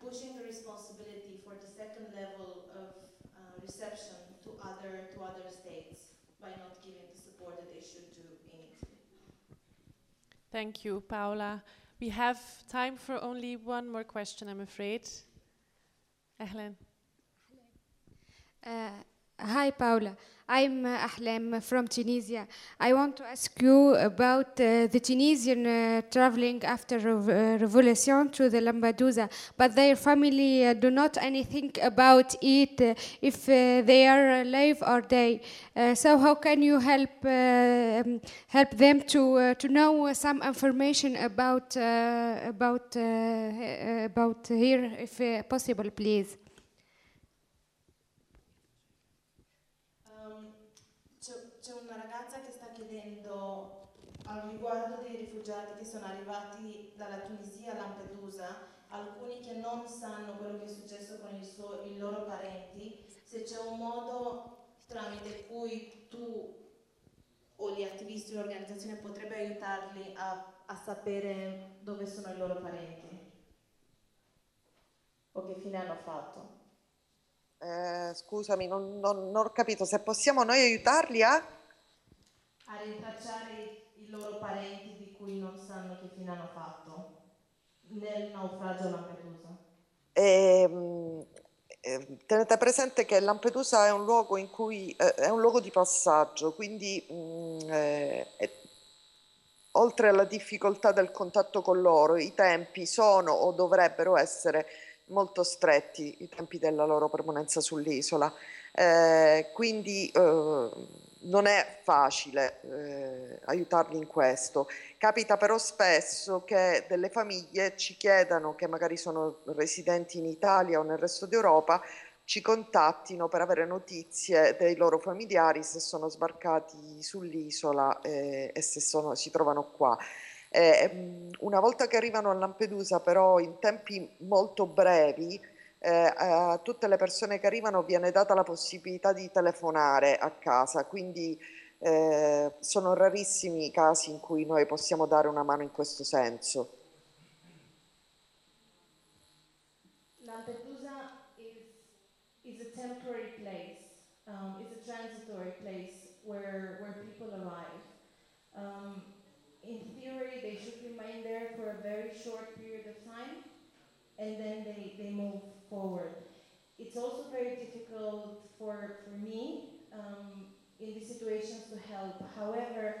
pushing the responsibility for the second level of uh, reception to other to other states by not giving the support that they should do in Italy. Thank you, Paola. We have time for only one more question, I'm afraid. Ahlan. Uh, hi, Paula. I'm uh, from Tunisia. I want to ask you about uh, the Tunisian uh, traveling after rev uh, revolution to the Lampedusa, but their family uh, do not anything about it, uh, if they are alive or dead. so how can you help um, help them to to know some information about about about here, if possible, please? Rifugiati che sono arrivati dalla Tunisia a Lampedusa, alcuni che non sanno quello che è successo con suo, i loro parenti, se c'è un modo tramite cui tu o gli attivisti o l'organizzazione potrebbe aiutarli a, a sapere dove sono i loro parenti o che fine hanno fatto. Eh, scusami, non, non, non ho capito, se possiamo noi aiutarli a... A rintracciare i loro parenti cui non sanno che fine hanno fatto nel naufragio Lampedusa? Ehm, eh, tenete presente che Lampedusa è un luogo in cui eh, è un luogo di passaggio, quindi mh, mm, eh, è, oltre alla difficoltà del contatto con loro, i tempi sono o dovrebbero essere molto stretti, i tempi della loro permanenza sull'isola. Eh, quindi eh, non è facile eh, aiutarli in questo. Capita però spesso che delle famiglie ci chiedano, che magari sono residenti in Italia o nel resto d'Europa, ci contattino per avere notizie dei loro familiari se sono sbarcati sull'isola eh, e se sono, si trovano qua. Eh, una volta che arrivano a Lampedusa però in tempi molto brevi, eh, a tutte le persone che arrivano viene data la possibilità di telefonare a casa, quindi eh, sono rarissimi i casi in cui noi possiamo dare una mano in questo senso. Lampedusa is, is a temporary place, um, it's a transitory place where, where people arrive. Um, in theory, they should remain there for a very short period of time and then they, they move forward. It's also very difficult for, for me um, in these situations to help. However,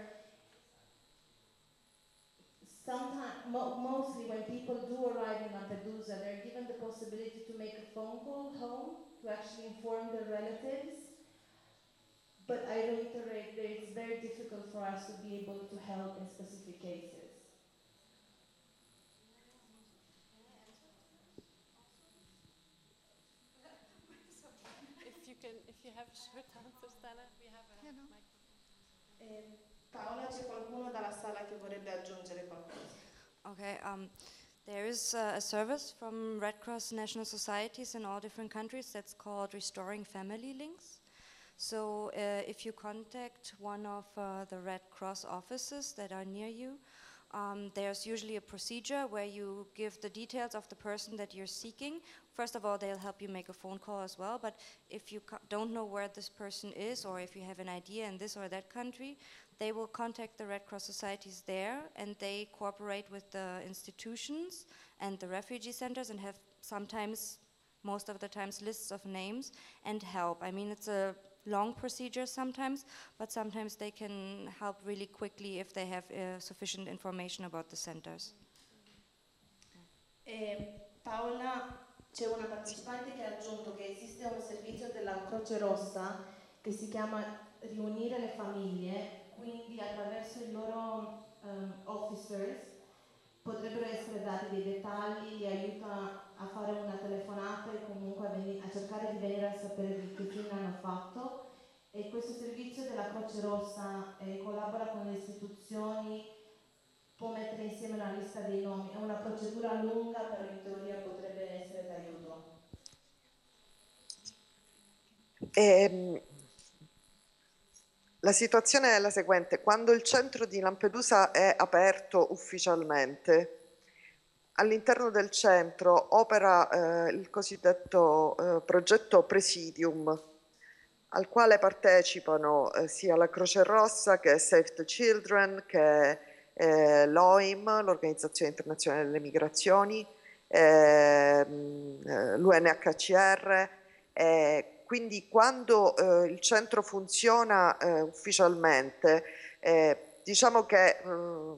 sometimes, mo mostly when people do arrive in Lampedusa, they're given the possibility to make a phone call home to actually inform their relatives. But I reiterate that it's very difficult for us to be able to help in specific cases. Eh, Paola, c'è qualcuno dalla sala che vorrebbe aggiungere qualcosa? Okay, um, there is uh, a service from Red Cross national societies in all different countries that's called Restoring Family Links. So uh, if you contact one of uh, the Red Cross offices that are near you, um, there's usually a procedure where you give the details of the person that you're seeking first of all, they'll help you make a phone call as well. But if you don't know where this person is, or if you have an idea in this or that country, they will contact the Red Cross societies there, and they cooperate with the institutions and the refugee centers, and have sometimes, most of the times, lists of names and help. I mean, it's a long procedure sometimes, but sometimes they can help really quickly if they have uh, sufficient information about the centers. Eh, Paola, c'è una partecipante che ha aggiunto che esiste un servizio della Croce Rossa che si chiama Riunire le famiglie, quindi attraverso i loro ehm, officers potrebbero essere dati dei dettagli, li aiuta a fare una telefonata e comunque a, a cercare di venire a sapere di che fine hanno fatto. E questo servizio della Croce Rossa eh, collabora con le istituzioni può mettere insieme una lista dei nomi. È una procedura lunga, però in teoria potrebbe essere d'aiuto. Ehm, la situazione è la seguente, quando il centro di Lampedusa è aperto ufficialmente, all'interno del centro opera eh, il cosiddetto eh, progetto Presidium, al quale partecipano eh, sia la Croce Rossa che Save the Children, che eh, l'OIM, l'Organizzazione Internazionale delle Migrazioni, ehm, eh, l'UNHCR. eh, quindi quando eh, il centro funziona eh, ufficialmente, eh, diciamo che mm,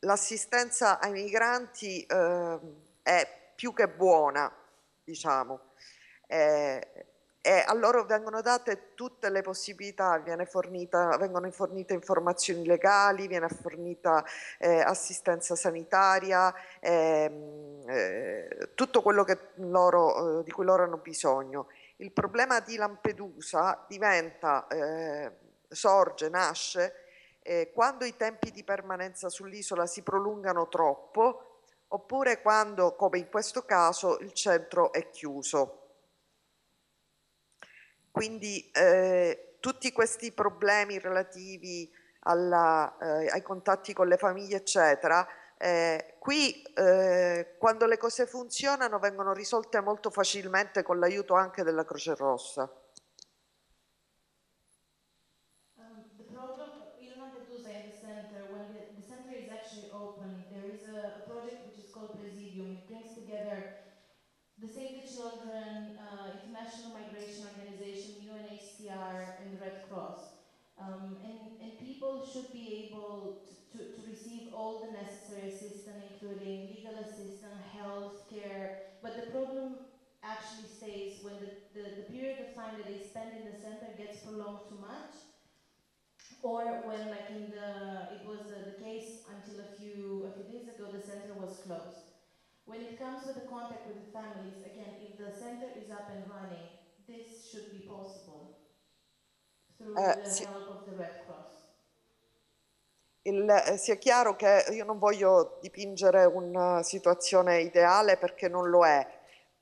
l'assistenza ai migranti eh, è più che buona, diciamo. Eh, e a loro vengono date tutte le possibilità, fornita, vengono fornite informazioni legali, viene fornita eh, assistenza sanitaria, ehm, eh, tutto quello loro, eh, di cui loro hanno bisogno. Il problema di Lampedusa diventa, eh, sorge, nasce eh, quando i tempi di permanenza sull'isola si prolungano troppo oppure quando, come in questo caso, il centro è chiuso. Quindi eh, tutti questi problemi relativi alla, eh, ai contatti con le famiglie, eccetera, eh, qui eh, quando le cose funzionano vengono risolte molto facilmente con l'aiuto anche della Croce Rossa. Um, the problem in Lampedusa in the center, when the, the center is actually open, there is a, a project which is called Presidium. It brings together the Save the Children, uh, International Migration Organization, UNHCR, and the Red Cross. Um, and, and people should be able to, to, to receive all the necessary assistance, including legal assistance, health care. But the problem actually stays when the, the, the period of time that they spend in the center gets prolonged too much or when like in the it was uh, the case until a few a few days ago the center was closed. When it comes with the contact with the families again if the center is up and running this should be possible through Eh, the sì. help of the red cross. Il- eh, sia chiaro che io non voglio dipingere una situazione ideale perché non lo è,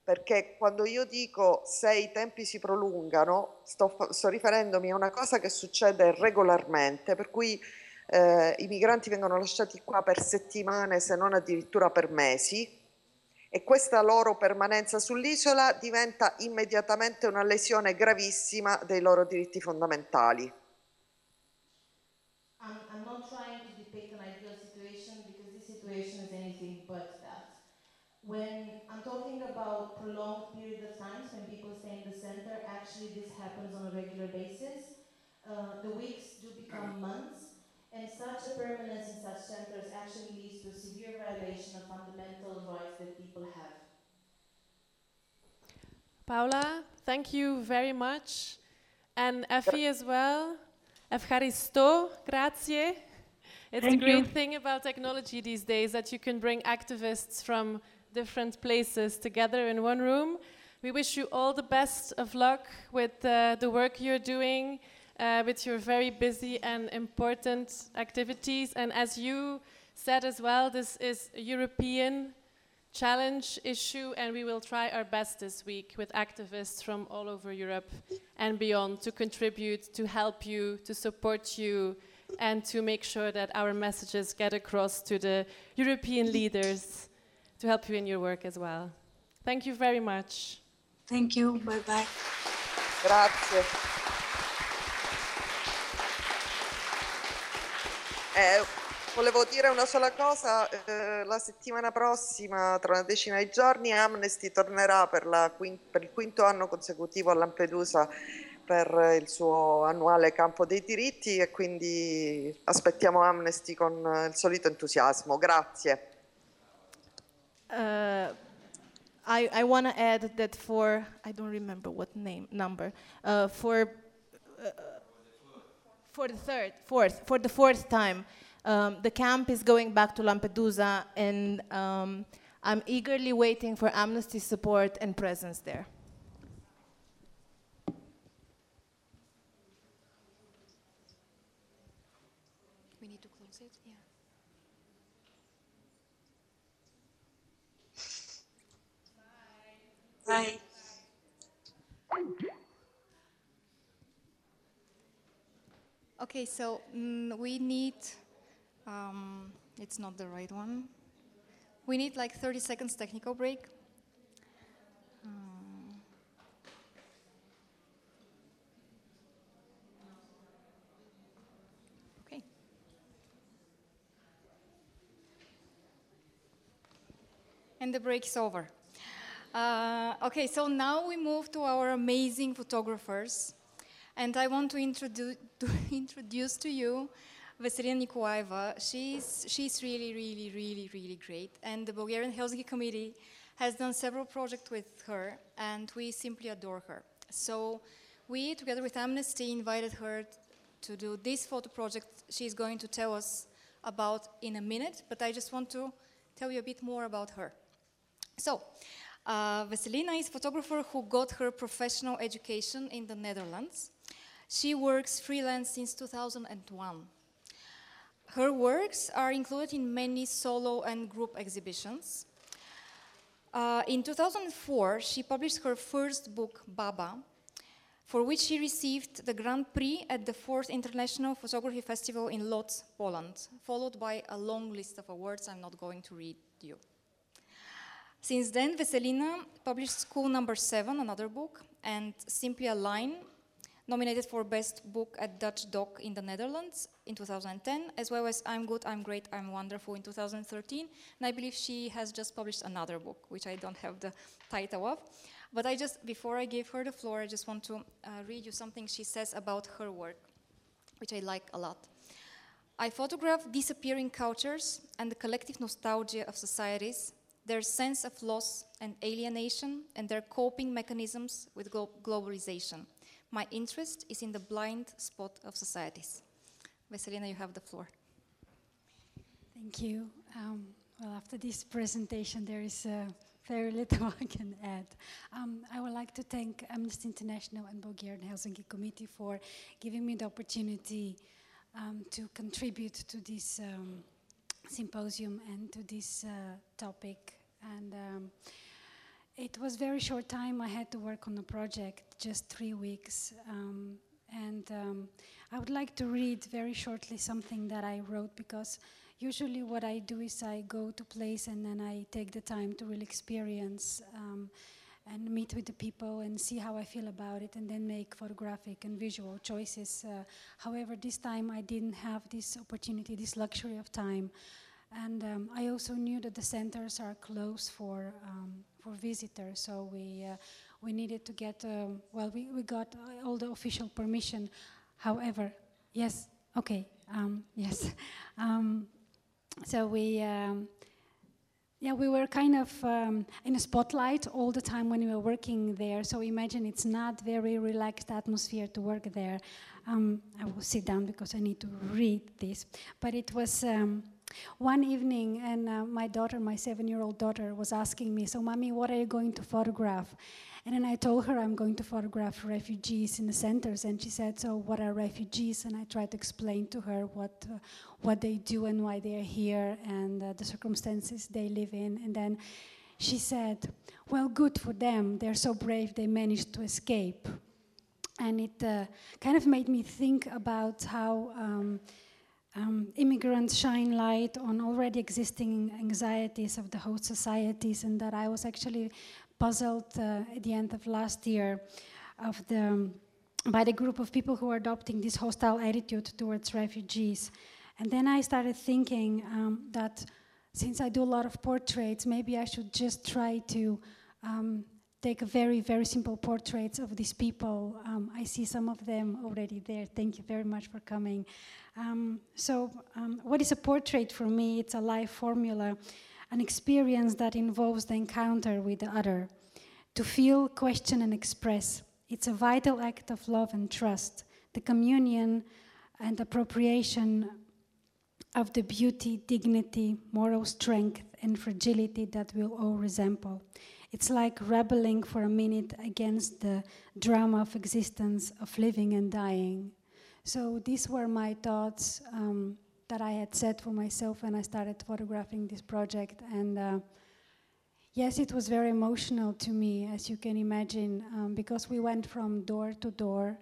perché quando io dico se i tempi si prolungano, sto, sto riferendomi a una cosa che succede regolarmente, per cui eh, i migranti vengono lasciati qua per settimane, se non addirittura per mesi, e questa loro permanenza sull'isola diventa immediatamente una lesione gravissima dei loro diritti fondamentali. When I'm talking about prolonged period of times when people stay in the center, actually this happens on a regular basis. Uh, the weeks do become months, and such a permanence in such centers actually leads to a severe violation of fundamental rights that people have. Paula, thank you very much. And Effie as well. Evcharisto, grazie. It's Thank the great you. thing about technology these days that you can bring activists from different places together in one room. We wish you all the best of luck with uh, the work you're doing, uh, with your very busy and important activities. And as you said as well, this is a European challenge issue, and we will try our best this week with activists from all over Europe and beyond to contribute, to help you, to support you, and to make sure that our messages get across to the European leaders to help you in your work as well. Thank you very much. Thank you. Bye bye. Grazie. Eh, volevo dire una sola cosa, eh, la settimana prossima, tra una decina di giorni, Amnesty tornerà per, quin- per il quinto anno consecutivo a Lampedusa per il suo annuale campo dei diritti e quindi aspettiamo Amnesty con il solito entusiasmo. Grazie. Uh, I, I want to add that for, I don't remember what name, number, uh, for, uh, for the third, fourth, for the fourth time, um, the camp is going back to Lampedusa and um, I'm eagerly waiting for Amnesty support and presence there. We need to close it, yeah. Bye. Okay, so mm, we need, um, it's not the right one. We need like 30 seconds technical break. Um, okay. And the break is over. Uh, okay, so now we move to our amazing photographers. And I want to introduce <laughs> to, introduce to you Vesselina Nikolaeva. She's, she's really, really, really, really great. And the Bulgarian Helsinki Committee has done several projects with her, and we simply adore her. So we, together with Amnesty, invited her to do this photo project she's going to tell us about in a minute, but I just want to tell you a bit more about her. So, uh, Vesselina is a photographer who got her professional education in the Netherlands. She works freelance since 2001. Her works are included in many solo and group exhibitions. Uh, in 2004, she published her first book, Baba, for which she received the Grand Prix at the fourth International Photography Festival in Lodz, Poland, followed by a long list of awards I'm not going to read you. Since then, Vesselina published School Number Seven, another book, and Simply a Line, nominated for Best Book at Dutch Doc in the Netherlands in 2010, as well as I'm Good, I'm Great, I'm Wonderful in 2013. And I believe she has just published another book, which I don't have the title of. But I just, before I give her the floor, I just want to uh, read you something she says about her work, which I like a lot. I photograph disappearing cultures and the collective nostalgia of societies, their sense of loss and alienation, and their coping mechanisms with glo globalization. My interest is in the blind spot of societies. Vesselina, you have the floor. Thank you. Um, well, after this presentation, there is uh, very little <laughs> I can add. Um, I would like to thank Amnesty International and Bulgarian Helsinki Committee for giving me the opportunity um, to contribute to this um, symposium and to this uh, topic. And um, it was very short time. I had to work on a project, just three weeks. Um, and um, I would like to read very shortly something that I wrote because usually what I do is I go to place and then I take the time to really experience um, and meet with the people and see how I feel about it and then make photographic and visual choices. Uh, however, this time I didn't have this opportunity, this luxury of time. And um, I also knew that the centers are closed for, um, for visitors, so we, uh, we needed to get, um, well, we, we got all the official permission. However, yes, okay, um, yes. <laughs> Um, so we, um, yeah, we were kind of in a spotlight all the time when we were working there. So imagine it's not very relaxed atmosphere to work there. I will sit down because I need to read this. But it was one evening, and uh, my daughter, my seven-year-old daughter, was asking me, "So, mommy, what are you going to photograph?" And then I told her I'm going to photograph refugees in the centers, and she said, "So, what are refugees?" And I tried to explain to her what uh, what they do and why they are here, and uh, the circumstances they live in. And then she said, "Well, good for them. They're so brave. They managed to escape." And it uh, kind of made me think about how. Um, um, immigrants shine light on already existing anxieties of the host societies, and that I was actually puzzled uh, at the end of last year of the, by the group of people who are adopting this hostile attitude towards refugees. And then I started thinking um, that since I do a lot of portraits, maybe I should just try to um, take very, very simple portraits of these people. Um, I see some of them already there. Thank you very much for coming. Um, so, um, what is a portrait for me? It's a life formula, an experience that involves the encounter with the other. To feel, question, and express. It's a vital act of love and trust, the communion and appropriation of the beauty, dignity, moral strength, and fragility that we'll all resemble. It's like rebelling for a minute against the drama of existence, of living and dying. So these were my thoughts um, that I had set for myself when I started photographing this project. And uh, yes, it was very emotional to me, as you can imagine, um, because we went from door to door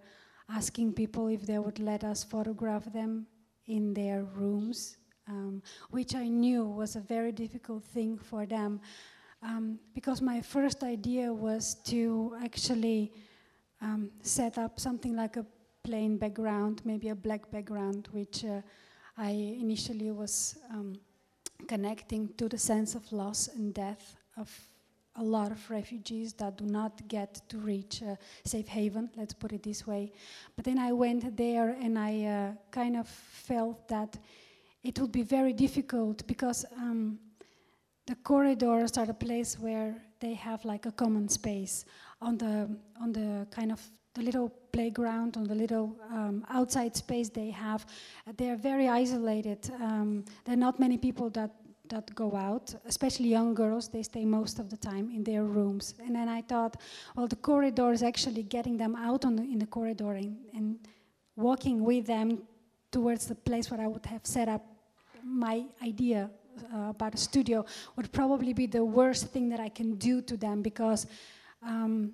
asking people if they would let us photograph them in their rooms, um, which I knew was a very difficult thing for them. Um, because my first idea was to actually um, set up something like a plain background, maybe a black background, which uh, I initially was um, connecting to the sense of loss and death of a lot of refugees that do not get to reach a safe haven, let's put it this way. But then I went there and I uh, kind of felt that it would be very difficult because um, the corridors are the place where they have like a common space on the on the kind of the little playground on the little um, outside space they have. They are very isolated. Um, there are not many people that that go out, especially young girls, they stay most of the time in their rooms. And then I thought, well, the corridor is actually getting them out the, in the corridor and, and, walking with them towards the place where I would have set up my idea about a studio would probably be the worst thing that I can do to them because um,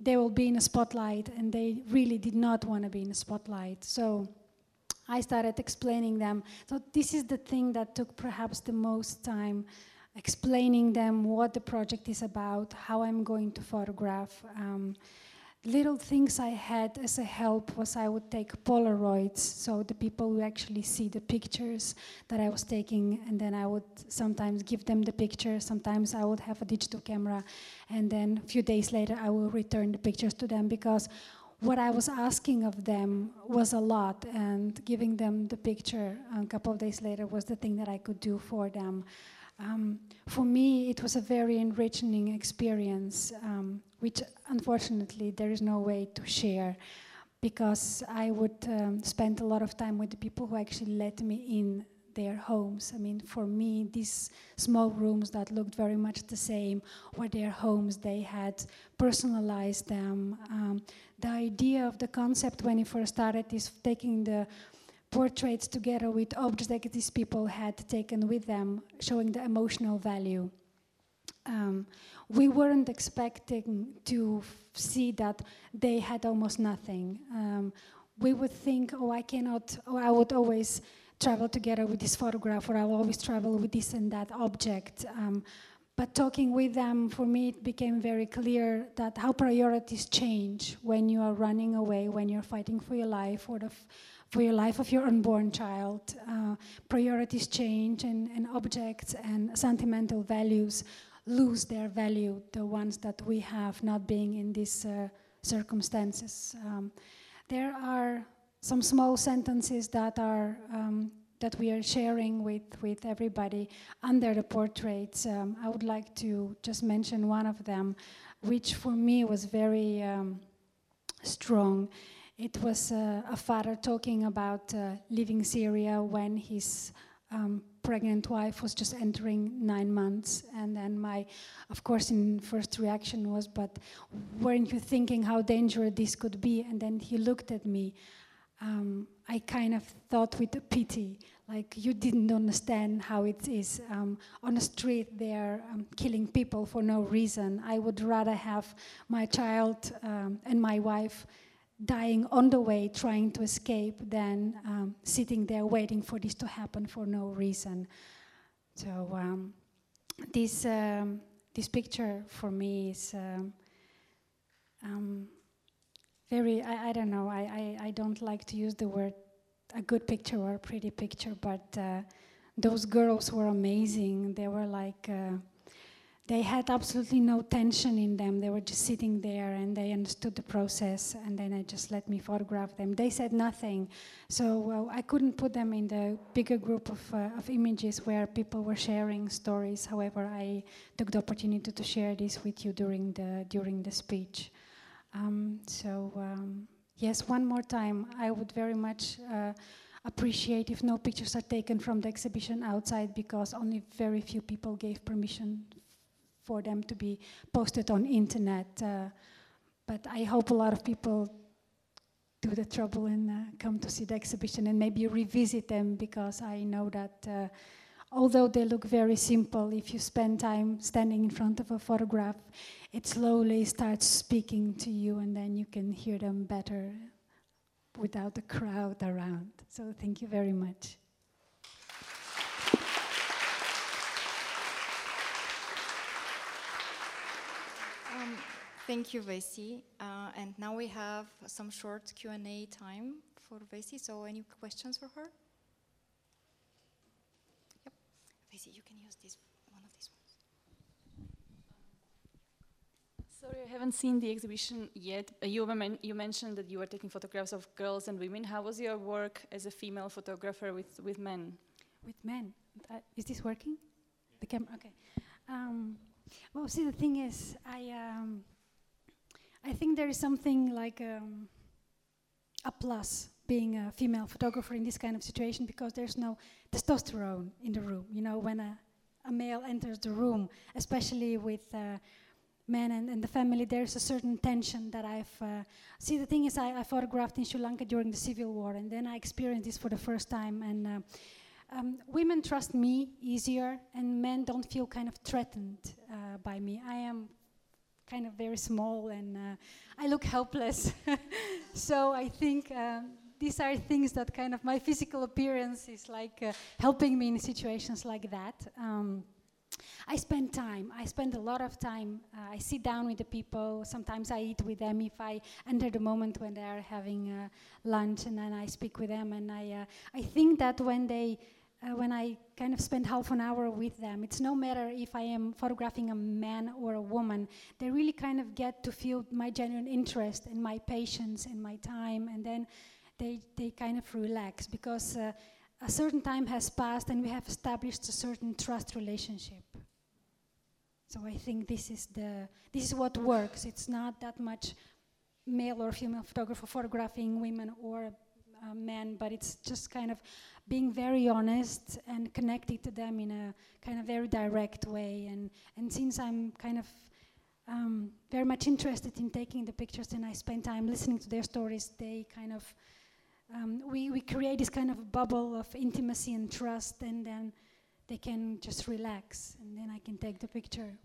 they will be in a spotlight and they really did not want to be in a spotlight. So I started explaining them. So this is the thing that took perhaps the most time, explaining them what the project is about, how I'm going to photograph. Um, little things I had as a help was I would take Polaroids, so the people who actually see the pictures that I was taking, and then I would sometimes give them the picture. Sometimes I would have a digital camera, and then a few days later I will return the pictures to them because what I was asking of them was a lot, and giving them the picture a couple of days later was the thing that I could do for them. Um, for me, it was a very enriching experience, um, which unfortunately there is no way to share because I would um, spend a lot of time with the people who actually let me in their homes. I mean, for me, these small rooms that looked very much the same were their homes. They had personalized them. Um, the idea of the concept when it first started is taking the portraits together with objects that these people had taken with them, showing the emotional value. Um, we weren't expecting to see that they had almost nothing. Um, we would think, oh, I cannot, or I would always travel together with this photograph, or I'll always travel with this and that object. Um, but talking with them, for me, it became very clear that how priorities change when you are running away, when you're fighting for your life, or for your life of your unborn child. Uh, priorities change, and, and objects and sentimental values lose their value, the ones that we have not being in these uh, circumstances. Um, there are some small sentences that are um, that we are sharing with, with everybody under the portraits. Um, I would like to just mention one of them, which for me was very um, strong. It was uh, a father talking about uh, leaving Syria when his um, pregnant wife was just entering nine months. And then my, of course, in first reaction was, but weren't you thinking how dangerous this could be? And then he looked at me um, I kind of thought with pity, like you didn't understand how it is. Um, on the street, they're um, killing people for no reason. I would rather have my child um, and my wife dying on the way trying to escape than um, sitting there waiting for this to happen for no reason. So um, this this picture for me is um, um, very, I, I don't know, I, I, I don't like to use the word a good picture or a pretty picture, but uh, those girls were amazing. They were like, uh, they had absolutely no tension in them. They were just sitting there and they understood the process, and then I just let me photograph them. They said nothing, so I couldn't put them in the bigger group of, uh, of images where people were sharing stories. However, I took the opportunity to share this with you during the during the speech. Um, so um, yes, one more time, I would very much. Uh, appreciate if no pictures are taken from the exhibition outside because only very few people gave permission for them to be posted on internet. Uh, but I hope a lot of people do the trouble and uh, come to see the exhibition and maybe revisit them because I know that uh, although they look very simple, if you spend time standing in front of a photograph, it slowly starts speaking to you and then you can hear them better without the crowd around. So thank you very much. Um, thank you, Vesi. Uh, and now we have some short Q&A time for Vesi. So any questions for her? Yep. Vesi, you can use this one of these ones. Sorry, I haven't seen the exhibition yet. Uh, you, men you mentioned that you were taking photographs of girls and women. How was your work as a female photographer with, with men? With men? Uh, is this working? The camera? Okay. Um, well, see, the thing is, I um, I think there is something like um, a plus being a female photographer in this kind of situation because there's no testosterone in the room. You know, when a, a male enters the room, especially with uh, men and, and, the family, there's a certain tension that I've. Uh, see, the thing is, I, I, photographed in Sri Lanka during the civil war, and then I experienced this for the first time, and. Uh, um, women trust me easier, and men don't feel kind of threatened uh, by me. I am kind of very small and uh, I look helpless. <laughs> so I think um, these are things that kind of my physical appearance is like uh, helping me in situations like that. Um, I spend time. I spend a lot of time. Uh, I sit down with the people. Sometimes I eat with them if I enter the moment when they are having uh, lunch, and then I speak with them. And I, uh, I think that when they uh, when I kind of spend half an hour with them. It's no matter if I am photographing a man or a woman, they really kind of get to feel my genuine interest and my patience and my time, and then they, they kind of relax because uh, a certain time has passed and we have established a certain trust relationship. So I think this is the this is what works. It's not that much male or female photographer photographing women or uh, men, but it's just kind of being very honest and connected to them in a kind of very direct way. And, and since I'm kind of um, very much interested in taking the pictures and I spend time listening to their stories, they kind of, um, we, we create this kind of bubble of intimacy and trust, and then they can just relax, and then I can take the picture.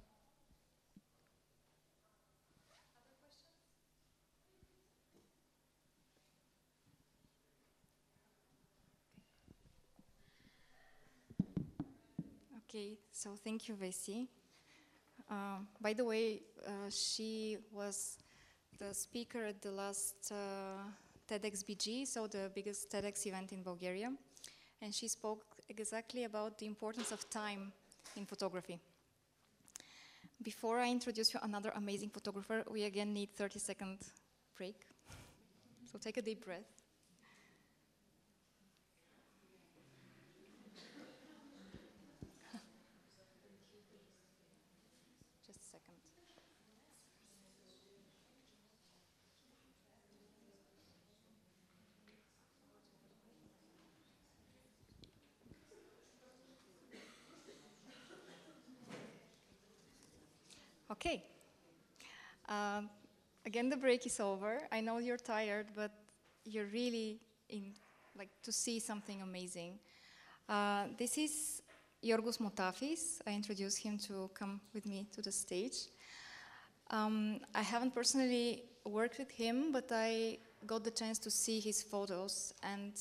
Okay, so thank you, Vesi. Uh, by the way, uh, she was the speaker at the last uh, TEDxBG, so the biggest TEDx event in Bulgaria, and she spoke exactly about the importance of time in photography. Before I introduce you another amazing photographer, we again need 30 second break. so take a deep breath. Okay. Um, again, the break is over. I know you're tired, but you're really in, like, to see something amazing. Uh, this is Giorgos Moutafis. I introduced him to come with me to the stage. Um, I haven't personally worked with him, but I got the chance to see his photos, and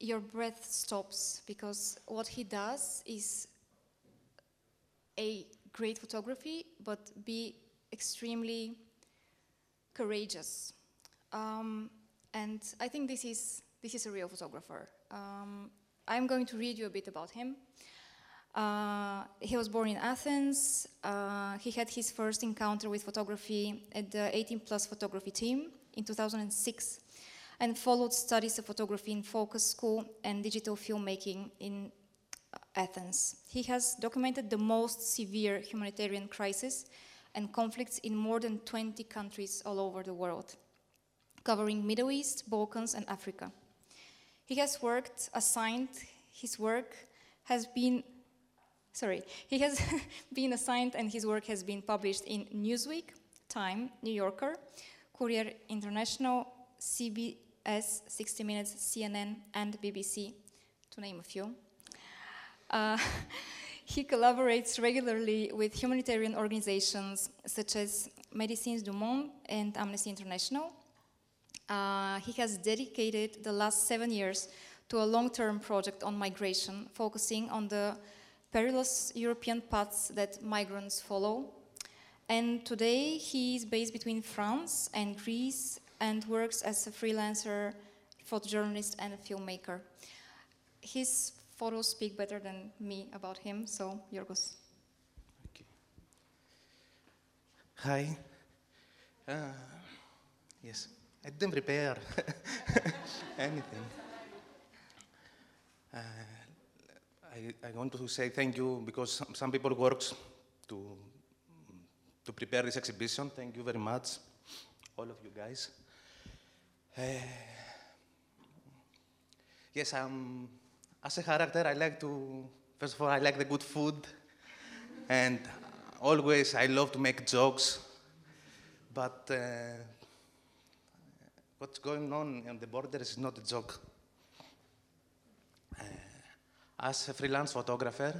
your breath stops because what he does is a great photography, but be extremely courageous. Um, and I think this is, this is a real photographer. Um, I'm going to read you a bit about him. Uh, he was born in Athens. Uh, he had his first encounter with photography at the 18 plus photography team in 2006 and followed studies of photography in Focus School and digital filmmaking in Athens. He has documented the most severe humanitarian crisis and conflicts in more than 20 countries all over the world, covering Middle East, Balkans, and Africa. He has worked assigned, his work has been, sorry, he has <laughs> been assigned and his work has been published in Newsweek, Time, New Yorker, Courrier International, CBS, 60 Minutes, CNN, and BBC, to name a few. Uh, <laughs> he collaborates regularly with humanitarian organizations such as Médecins du Monde and Amnesty International. Uh, he has dedicated the last seven years to a long-term project on migration, focusing on the perilous European paths that migrants follow. And today he is based between France and Greece and works as a freelancer, photojournalist, and a filmmaker. His photos speak better than me about him, so Giorgos. Hi. Uh, yes, I didn't prepare <laughs> anything. Uh, I, I want to say thank you because some, some people works to to prepare this exhibition. Thank you very much, all of you guys. Uh, yes, I'm. um, as a character, I like to, first of all, I like the good food. And always I love to make jokes. But uh, what's going on on the border is not a joke. Uh, as a freelance photographer,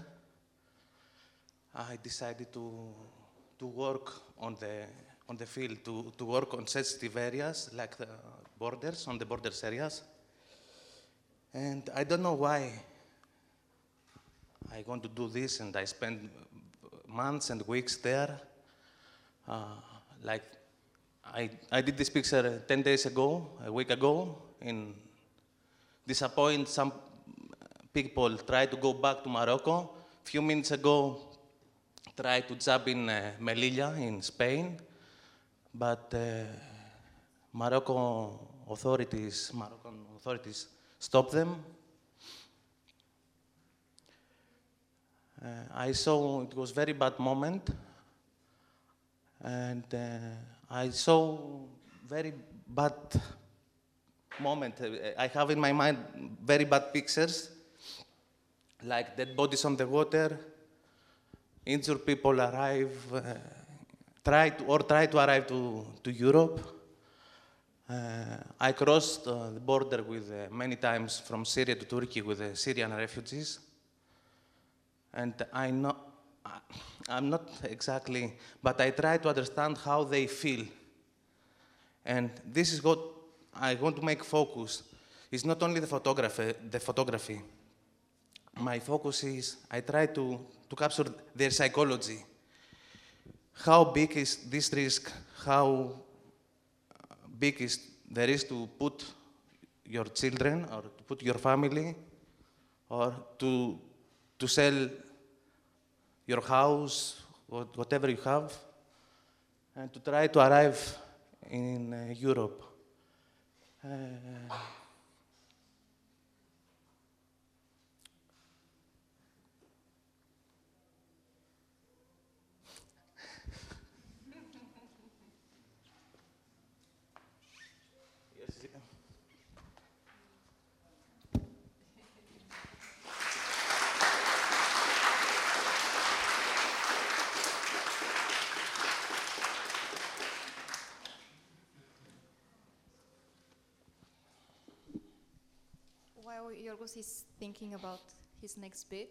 I decided to, to work on the, on the field, to, to work on sensitive areas like the borders, on the borders areas. And I don't know why I want to do this, and I spend months and weeks there. Uh, like, I, I did this picture 10 days ago, a week ago, in disappoint some people try to go back to Morocco. A few minutes ago, tried to jump in uh, Melilla in Spain, but uh, Morocco authorities, Moroccan authorities stop them. Uh, I saw it was very bad moment, and uh, I saw very bad moment. Uh, I have in my mind very bad pictures, like dead bodies on the water, injured people arrive, uh, try to, or try to arrive to, to Europe. Uh, I crossed uh, the border with uh, many times from Syria to Turkey with the Syrian refugees, and I know I'm not exactly, but I try to understand how they feel. And this is what I want to make focus. It's not only the photography, the photography. My focus is I try to, to capture their psychology. How big is this risk? How big is there is to put your children or to put your family or to, to sell your house, whatever you have, and to try to arrive in uh, Europe. Uh, while Giorgos is thinking about his next bit,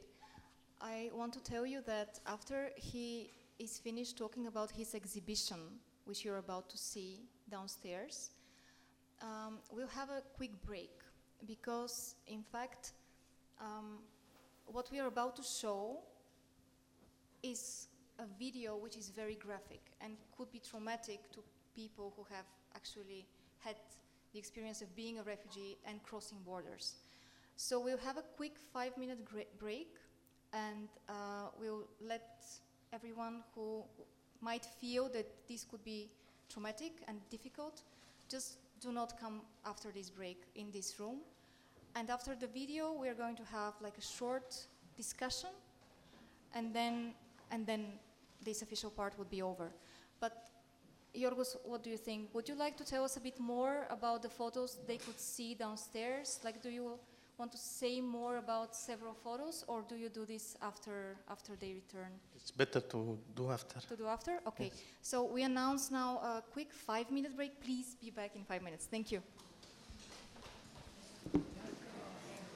I want to tell you that after he is finished talking about his exhibition, which you're about to see downstairs, um, we'll have a quick break because, in fact, um, what we are about to show is a video which is very graphic and could be traumatic to people who have actually had the experience of being a refugee and crossing borders. So we'll have a quick five minute break and uh, we'll let everyone who might feel that this could be traumatic and difficult just do not come after this break in this room. And after the video, we're going to have like a short discussion and then and then this official part would be over. But Giorgos, what do you think? Would you like to tell us a bit more about the photos they could see downstairs? Like, do you want to say more about several photos, or do you do this after after they return? It's better to do after. To do after? Okay. Yes. So we announce now a quick five-minute break. Please be back in five minutes. Thank you.